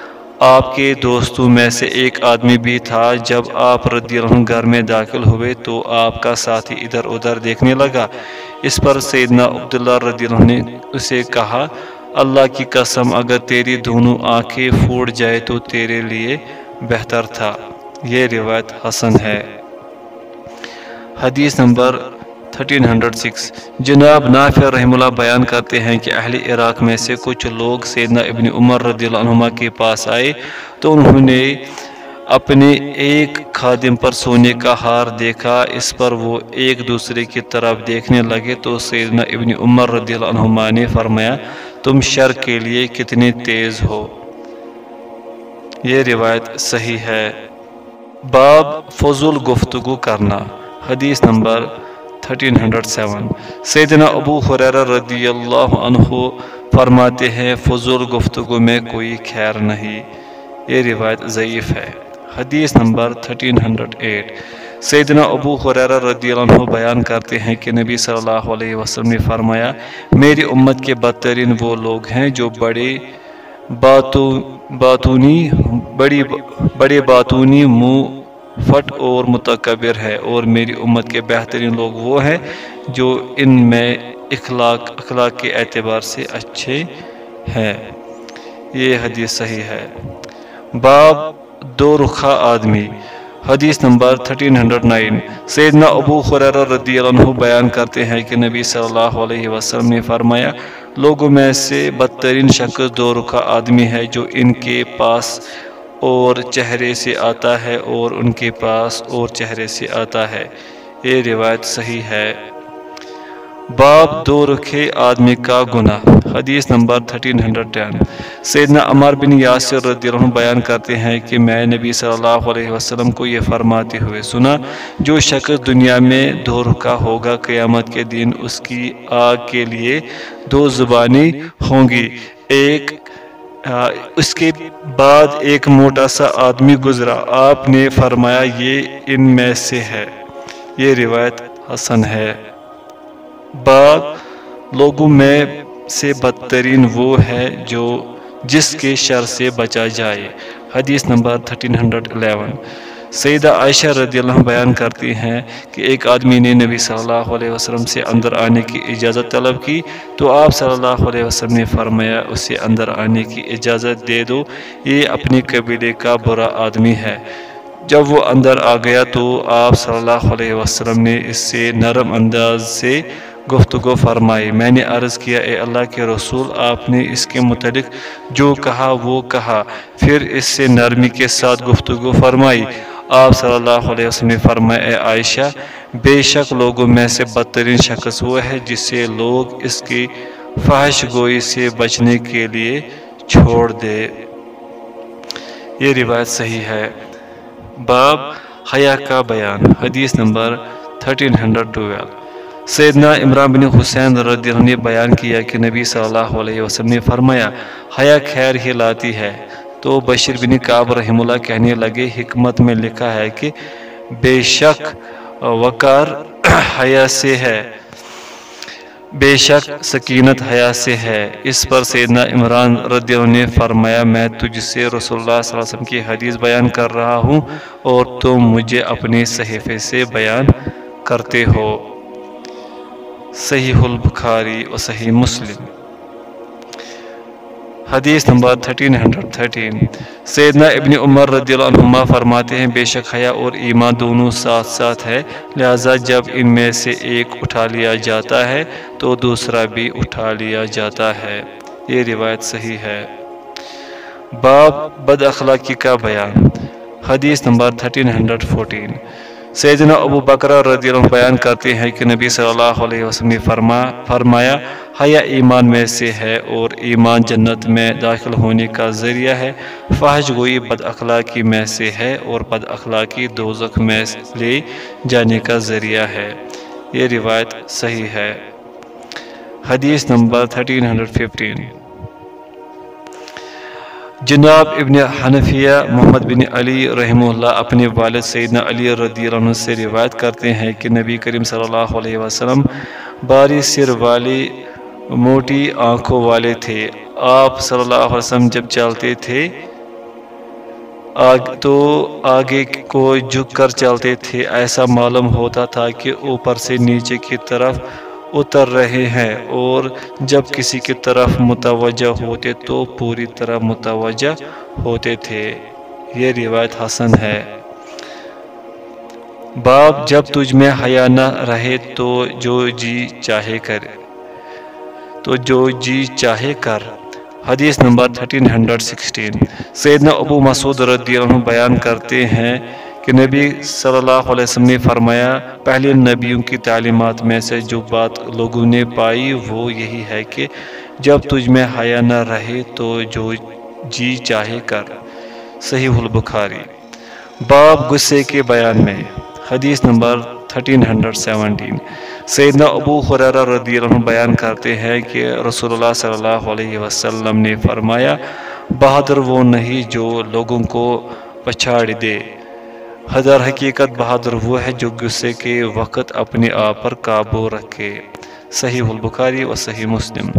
آپ کے دوستوں میں سے ایک آدمی بھی تھا۔ جب آپ رضی اللہ عنہ گھر میں داخل ہوئے تو آپ کا ساتھی ادھر ادھر دیکھنے لگا۔ اس پر سیدنا عبداللہ رضی اللہ عنہ نے اسے کہا اللہ کی قسم، اگر تیری دونوں آنکھیں پھوٹ جائے تو تیرے لیے بہتر تھا۔ یہ روایت حسن ہے۔ حدیث نمبر 1306 جناب نافع رحم اللہ بیان کرتے ہیں کہ اہل عراق میں سے کچھ لوگ سیدنا ابن عمر رضی اللہ عنہ کے پاس آئے تو انہوں نے اپنے ایک خادم پر سونے کا ہار دیکھا۔ اس پر وہ ایک دوسرے کی طرف دیکھنے لگے تو سیدنا ابن عمر رضی اللہ عنہ نے فرمایا تم شر کے لیے کتنے تیز ہو۔ یہ روایت صحیح ہے۔ باب فضول گفتگو کرنا، حدیث نمبر 1307 سیدنا ابو حریر رضی اللہ عنہ فرماتے ہیں، فضول گفتگو میں کوئی خیر نہیں۔ یہ روایت ضعیف ہے۔ حدیث نمبر 1308 سیدنا ابو حریر رضی اللہ عنہ بیان کرتے ہیں کہ نبی صلی اللہ علیہ وسلم نے فرمایا، میری امت کے بدترین وہ لوگ ہیں جو بڑے باتوں باتونی، بڑی بڑے باتونی منہ فٹ اور متکبر ہے اور میری امت کے بہترین لوگ وہ ہیں جو ان میں اخلاق اخلاق کے اعتبار سے اچھے ہیں۔ یہ حدیث صحیح ہے۔ باب دو رخا آدمی۔ حدیث نمبر 1309 سیدنا ابو خریر رضی اللہ عنہ بیان کرتے ہیں کہ نبی صلی اللہ علیہ وسلم نے فرمایا، لوگوں میں سے بدترین شخص دو رخا آدمی ہے جو ان کے پاس اور چہرے سے آتا ہے اور ان کے پاس اور چہرے سے آتا ہے۔ یہ روایت صحیح ہے۔ باب دو رکھے آدمی کا گناہ۔ حدیث نمبر 1310 سیدنا عمر بن یاسر رضی اللہ عنہ بیان کرتے ہیں کہ میں نبی صلی اللہ علیہ وسلم کو یہ فرماتے ہوئے سنا، جو شخص دنیا میں دو رکھا ہوگا، قیامت کے دن اس کی آگ کے لیے دو زبانی ہوں گی۔ ایک اس کے بعد ایک موٹا سا آدمی گزرا۔ آپ نے فرمایا، یہ ان میں سے ہے۔ یہ روایت حسن ہے۔ بعد لوگوں میں سے بدترین وہ ہے جو جس کے شر سے بچا جائے۔ حدیث نمبر 1311 سیدہ عائشہ رضی اللہ بیان کرتی ہیں کہ ایک آدمی نے نبی صلی اللہ علیہ وسلم سے اندر آنے کی اجازت طلب کی تو آپ صلی اللہ علیہ وسلم نے فرمایا، اسے اندر آنے کی اجازت دے دو، یہ اپنے قبیلے کا برا آدمی ہے۔ جب وہ اندر آ گیا تو آپ صلی اللہ علیہ وسلم نے اس سے نرم انداز سے گفتگو فرمائی۔ میں نے عرض کیا، اے اللہ کے رسول، آپ نے اس کے متعلق جو کہا، وہ کہا۔ پھر اس سے نرمی کے ساتھ گفتگو فرمائی۔ آپ صلی اللہ علیہ وسلم نے فرمایا، اے عائشہ، بے شک لوگوں میں سے بدترین شخص وہ ہے جسے لوگ اس کی فحش گوئی سے بچنے کے لیے چھوڑ دے۔ یہ روایت صحیح ہے۔ باب حیا کا بیان، حدیث نمبر 1312 سیدنا عمران بن حسین رضی اللہ نے بیان کیا کہ نبی صلی اللہ علیہ وسلم نے فرمایا، حیا خیر ہی لاتی ہے۔ تو بشیر بن کعب رحم اللہ کہنے لگے، حکمت میں لکھا ہے کہ بے شک وقار حیا سے ہے۔ بے شک سکینت حیا سے ہے۔ اس پر سیدنا عمران رضی اللہ نے فرمایا، میں تجھ سے رسول اللہ صلی اللہ علیہ وسلم کی حدیث بیان کر رہا ہوں اور تم مجھے اپنے صحیفے سے بیان کرتے ہو۔ صحیح البخاری و صحیح مسلم۔ حدیث نمبر 1313 سیدنا ابن عمر رضی اللہ عنہما فرماتے ہیں، بے شک حیا اور ایمان دونوں ساتھ ساتھ ہے، لہذا جب ان میں سے ایک اٹھا لیا جاتا ہے، تو دوسرا بھی اٹھا لیا جاتا ہے۔ یہ روایت صحیح ہے۔ باب بد اخلاقی کا بیان۔ حدیث نمبر 1314 سیدنا ابو بکر رضی اللہ بیان کرتے ہیں کہ نبی صلی اللہ علیہ وسلم نے فرما فرمایا، حیا ایمان میں سے ہے اور ایمان جنت میں داخل ہونے کا ذریعہ ہے۔ فحش گوئی بد اخلاقی میں سے ہے اور بد اخلاقی دوزخ میں لے جانے کا ذریعہ ہے۔ یہ روایت صحیح ہے۔ حدیث نمبر 1315 جناب ابن حنفیہ محمد بن علی رحمہ اللہ اپنے والد سیدنا علی رضی اللہ عنہ سے روایت کرتے ہیں کہ نبی کریم صلی اللہ علیہ وسلم باری سر والی موٹی آنکھوں والے تھے۔ آپ صلی اللہ علیہ وسلم جب چلتے تھے، آگ تو آگے کو جھک کر چلتے تھے۔ ایسا معلوم ہوتا تھا کہ اوپر سے نیچے کی طرف اتر رہے ہیں اور جب کسی کی طرف متوجہ ہوتے تو پوری طرح متوجہ ہوتے تھے۔ یہ روایت حسن ہے۔ باب جب تجھ میں حیا نہ رہے تو جو جی چاہے کر۔ تو جو جی چاہے کر۔ حدیث نمبر 1316 سیدنا ابو مسعود رضی اللہ عنہ بیان کرتے ہیں کہ نبی صلی اللہ علیہ وسلم نے فرمایا، پہلے نبیوں کی تعلیمات میں سے جو بات لوگوں نے پائی، وہ یہی ہے کہ جب تجھ میں حیا نہ رہے تو جو جی چاہے کر۔ صحیح البخاری۔ باب غصے کے بیان میں۔ حدیث نمبر 1317 سیدنا ابو خریرہ رضی اللہ عنہ بیان کرتے ہیں کہ رسول اللہ صلی اللہ علیہ وسلم نے فرمایا، بہادر وہ نہیں جو لوگوں کو پچھاڑ دے۔ حضر حقیقت بہادر وہ ہے جو غصے کے وقت اپنے آپ پر قابو رکھے۔ صحیح البخاری و صحیح مسلم۔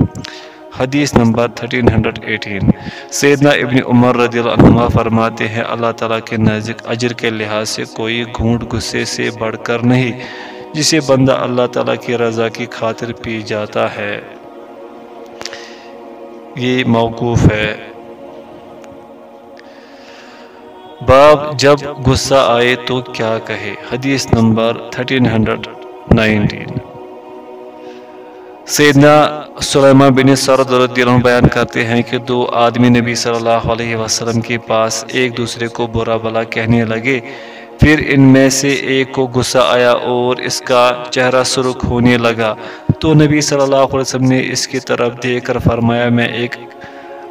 حدیث نمبر 1318 سیدنا ابن عمر رضی اللہ عنہ فرماتے ہیں، اللہ تعالیٰ کے نزدیک اجر کے لحاظ سے کوئی گھونٹ غصے سے بڑھ کر نہیں، جسے بندہ اللہ تعالیٰ کی رضا کی خاطر پی جاتا ہے۔ یہ موقوف ہے۔ باب جب غصہ آئے تو کیا کہے؟ حدیث نمبر 1319 سیدنا سلیمان بن سرد رضی اللہ عنہ بیان کرتے ہیں کہ دو آدمی نبی صلی اللہ علیہ وسلم کے پاس ایک دوسرے کو برا بلا کہنے لگے۔ پھر ان میں سے ایک کو غصہ آیا اور اس کا چہرہ سرخ ہونے لگا۔ تو نبی صلی اللہ علیہ وسلم نے اس کی طرف دیکھ کر فرمایا، میں ایک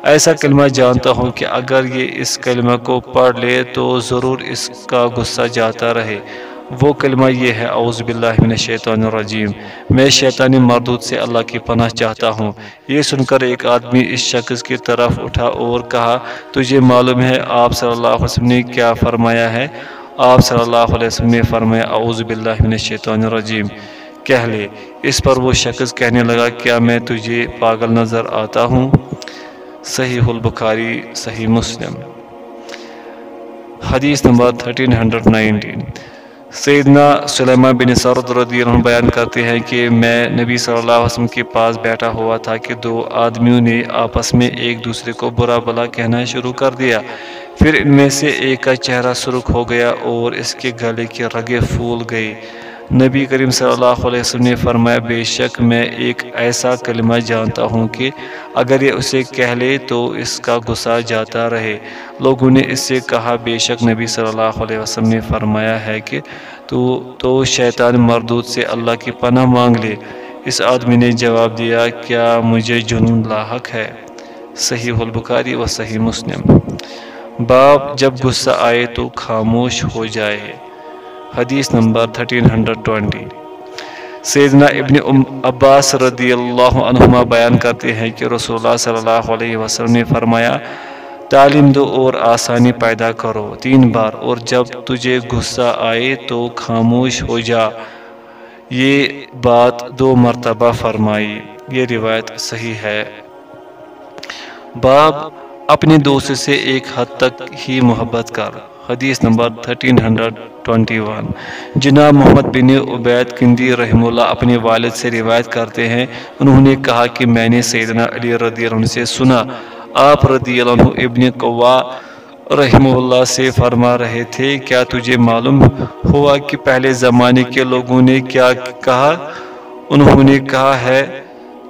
ایسا کلمہ جانتا ہوں کہ اگر یہ اس کلمہ کو پڑھ لے تو ضرور اس کا غصہ جاتا رہے۔ وہ کلمہ یہ ہے، اعوذ باللہ من الشیطان الرجیم۔ میں شیطانی مردود سے اللہ کی پناہ چاہتا ہوں۔ یہ سن کر ایک آدمی اس شخص کی طرف اٹھا اور کہا، تجھے معلوم ہے، آپ صلی اللہ علیہ وسلم نے کیا فرمایا ہے؟ آپ صلی اللہ علیہ وسلم نے فرمایا، اعوذ باللہ من الشیطان الرجیم۔ کہہ لے۔ اس پر وہ شخص کہنے لگا، کیا میں تجھے پاگل نظر آتا ہوں؟ صحیح البخاری، صحیح مسلم۔ حدیث نمبر 1319 سیدنا سلیمان بن سرد رضی اللہ عنہ بیان کرتے ہیں کہ میں نبی صلی اللہ علیہ وسلم کے پاس بیٹھا ہوا تھا کہ دو آدمیوں نے آپس میں ایک دوسرے کو برا بلا کہنا شروع کر دیا۔ پھر ان میں سے ایک کا چہرہ سرخ ہو گیا اور اس کے گلے کی رگیں پھول گئی نبی کریم صلی اللہ علیہ وسلم نے فرمایا، بے شک میں ایک ایسا کلمہ جانتا ہوں کہ اگر یہ اسے کہہ لے تو اس کا غصہ جاتا رہے۔ لوگوں نے اس سے کہا، بے شک نبی صلی اللہ علیہ وسلم نے فرمایا ہے کہ تو تو شیطان مردود سے اللہ کی پناہ مانگ لے۔ اس آدمی نے جواب دیا، کیا مجھے جنون لاحق ہے؟ صحیح البخاری و صحیح مسلم۔ باپ جب غصہ آئے تو خاموش ہو جائے۔ حدیث نمبر 1320 سیدنا ابن عباس رضی اللہ عنہما بیان کرتے ہیں کہ رسول اللہ صلی اللہ علیہ وسلم نے فرمایا، تعلیم دو اور آسانی پیدا کرو، تین بار، اور جب تجھے غصہ آئے تو خاموش ہو جا۔ یہ بات دو مرتبہ فرمائی، یہ روایت صحیح ہے۔ باب، اپنے دوست سے ایک حد تک ہی محبت کر۔ حدیث نمبر 1321 جناب محمد بن عبید کندی رحم اللہ اپنے والد سے روایت کرتے ہیں۔ انہوں نے کہا کہ میں نے سیدنا علی رضی اللہ عنہ سے سنا۔ آپ رضی اللہ عنہ ابن قوا رحمہ اللہ سے فرما رہے تھے۔ کیا تجھے معلوم ہوا کہ پہلے زمانے کے لوگوں نے کیا کہا؟ انہوں نے کہا ہے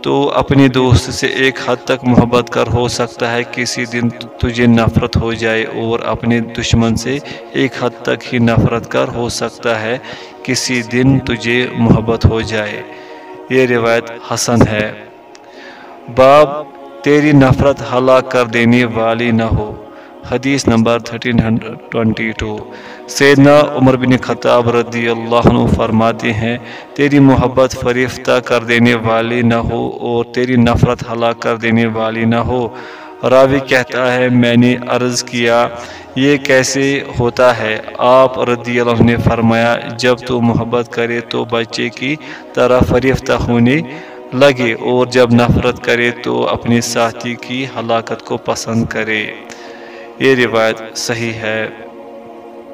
تو اپنی دوست سے ایک حد تک محبت کر ہو سکتا ہے، کسی دن تجھے نفرت ہو جائے اور اپنے دشمن سے ایک حد تک ہی نفرت کر ہو سکتا ہے، کسی دن تجھے محبت ہو جائے۔ یہ روایت حسن ہے۔ باب تیری نفرت ہلاک کر دینے والی نہ ہو۔ حدیث نمبر 1322 سیدنا عمر بن خطاب رضی اللہ عنہ فرماتے ہیں، تیری محبت فریفتہ کر دینے والی نہ ہو اور تیری نفرت ہلاک کر دینے والی نہ ہو۔ راوی کہتا ہے، میں نے عرض کیا، یہ کیسے ہوتا ہے؟ آپ رضی اللہ عنہ نے فرمایا، جب تو محبت کرے تو بچے کی طرح فریفتہ ہونے لگے اور جب نفرت کرے تو اپنے ساتھی کی ہلاکت کو پسند کرے۔ یہ روایت صحیح ہے۔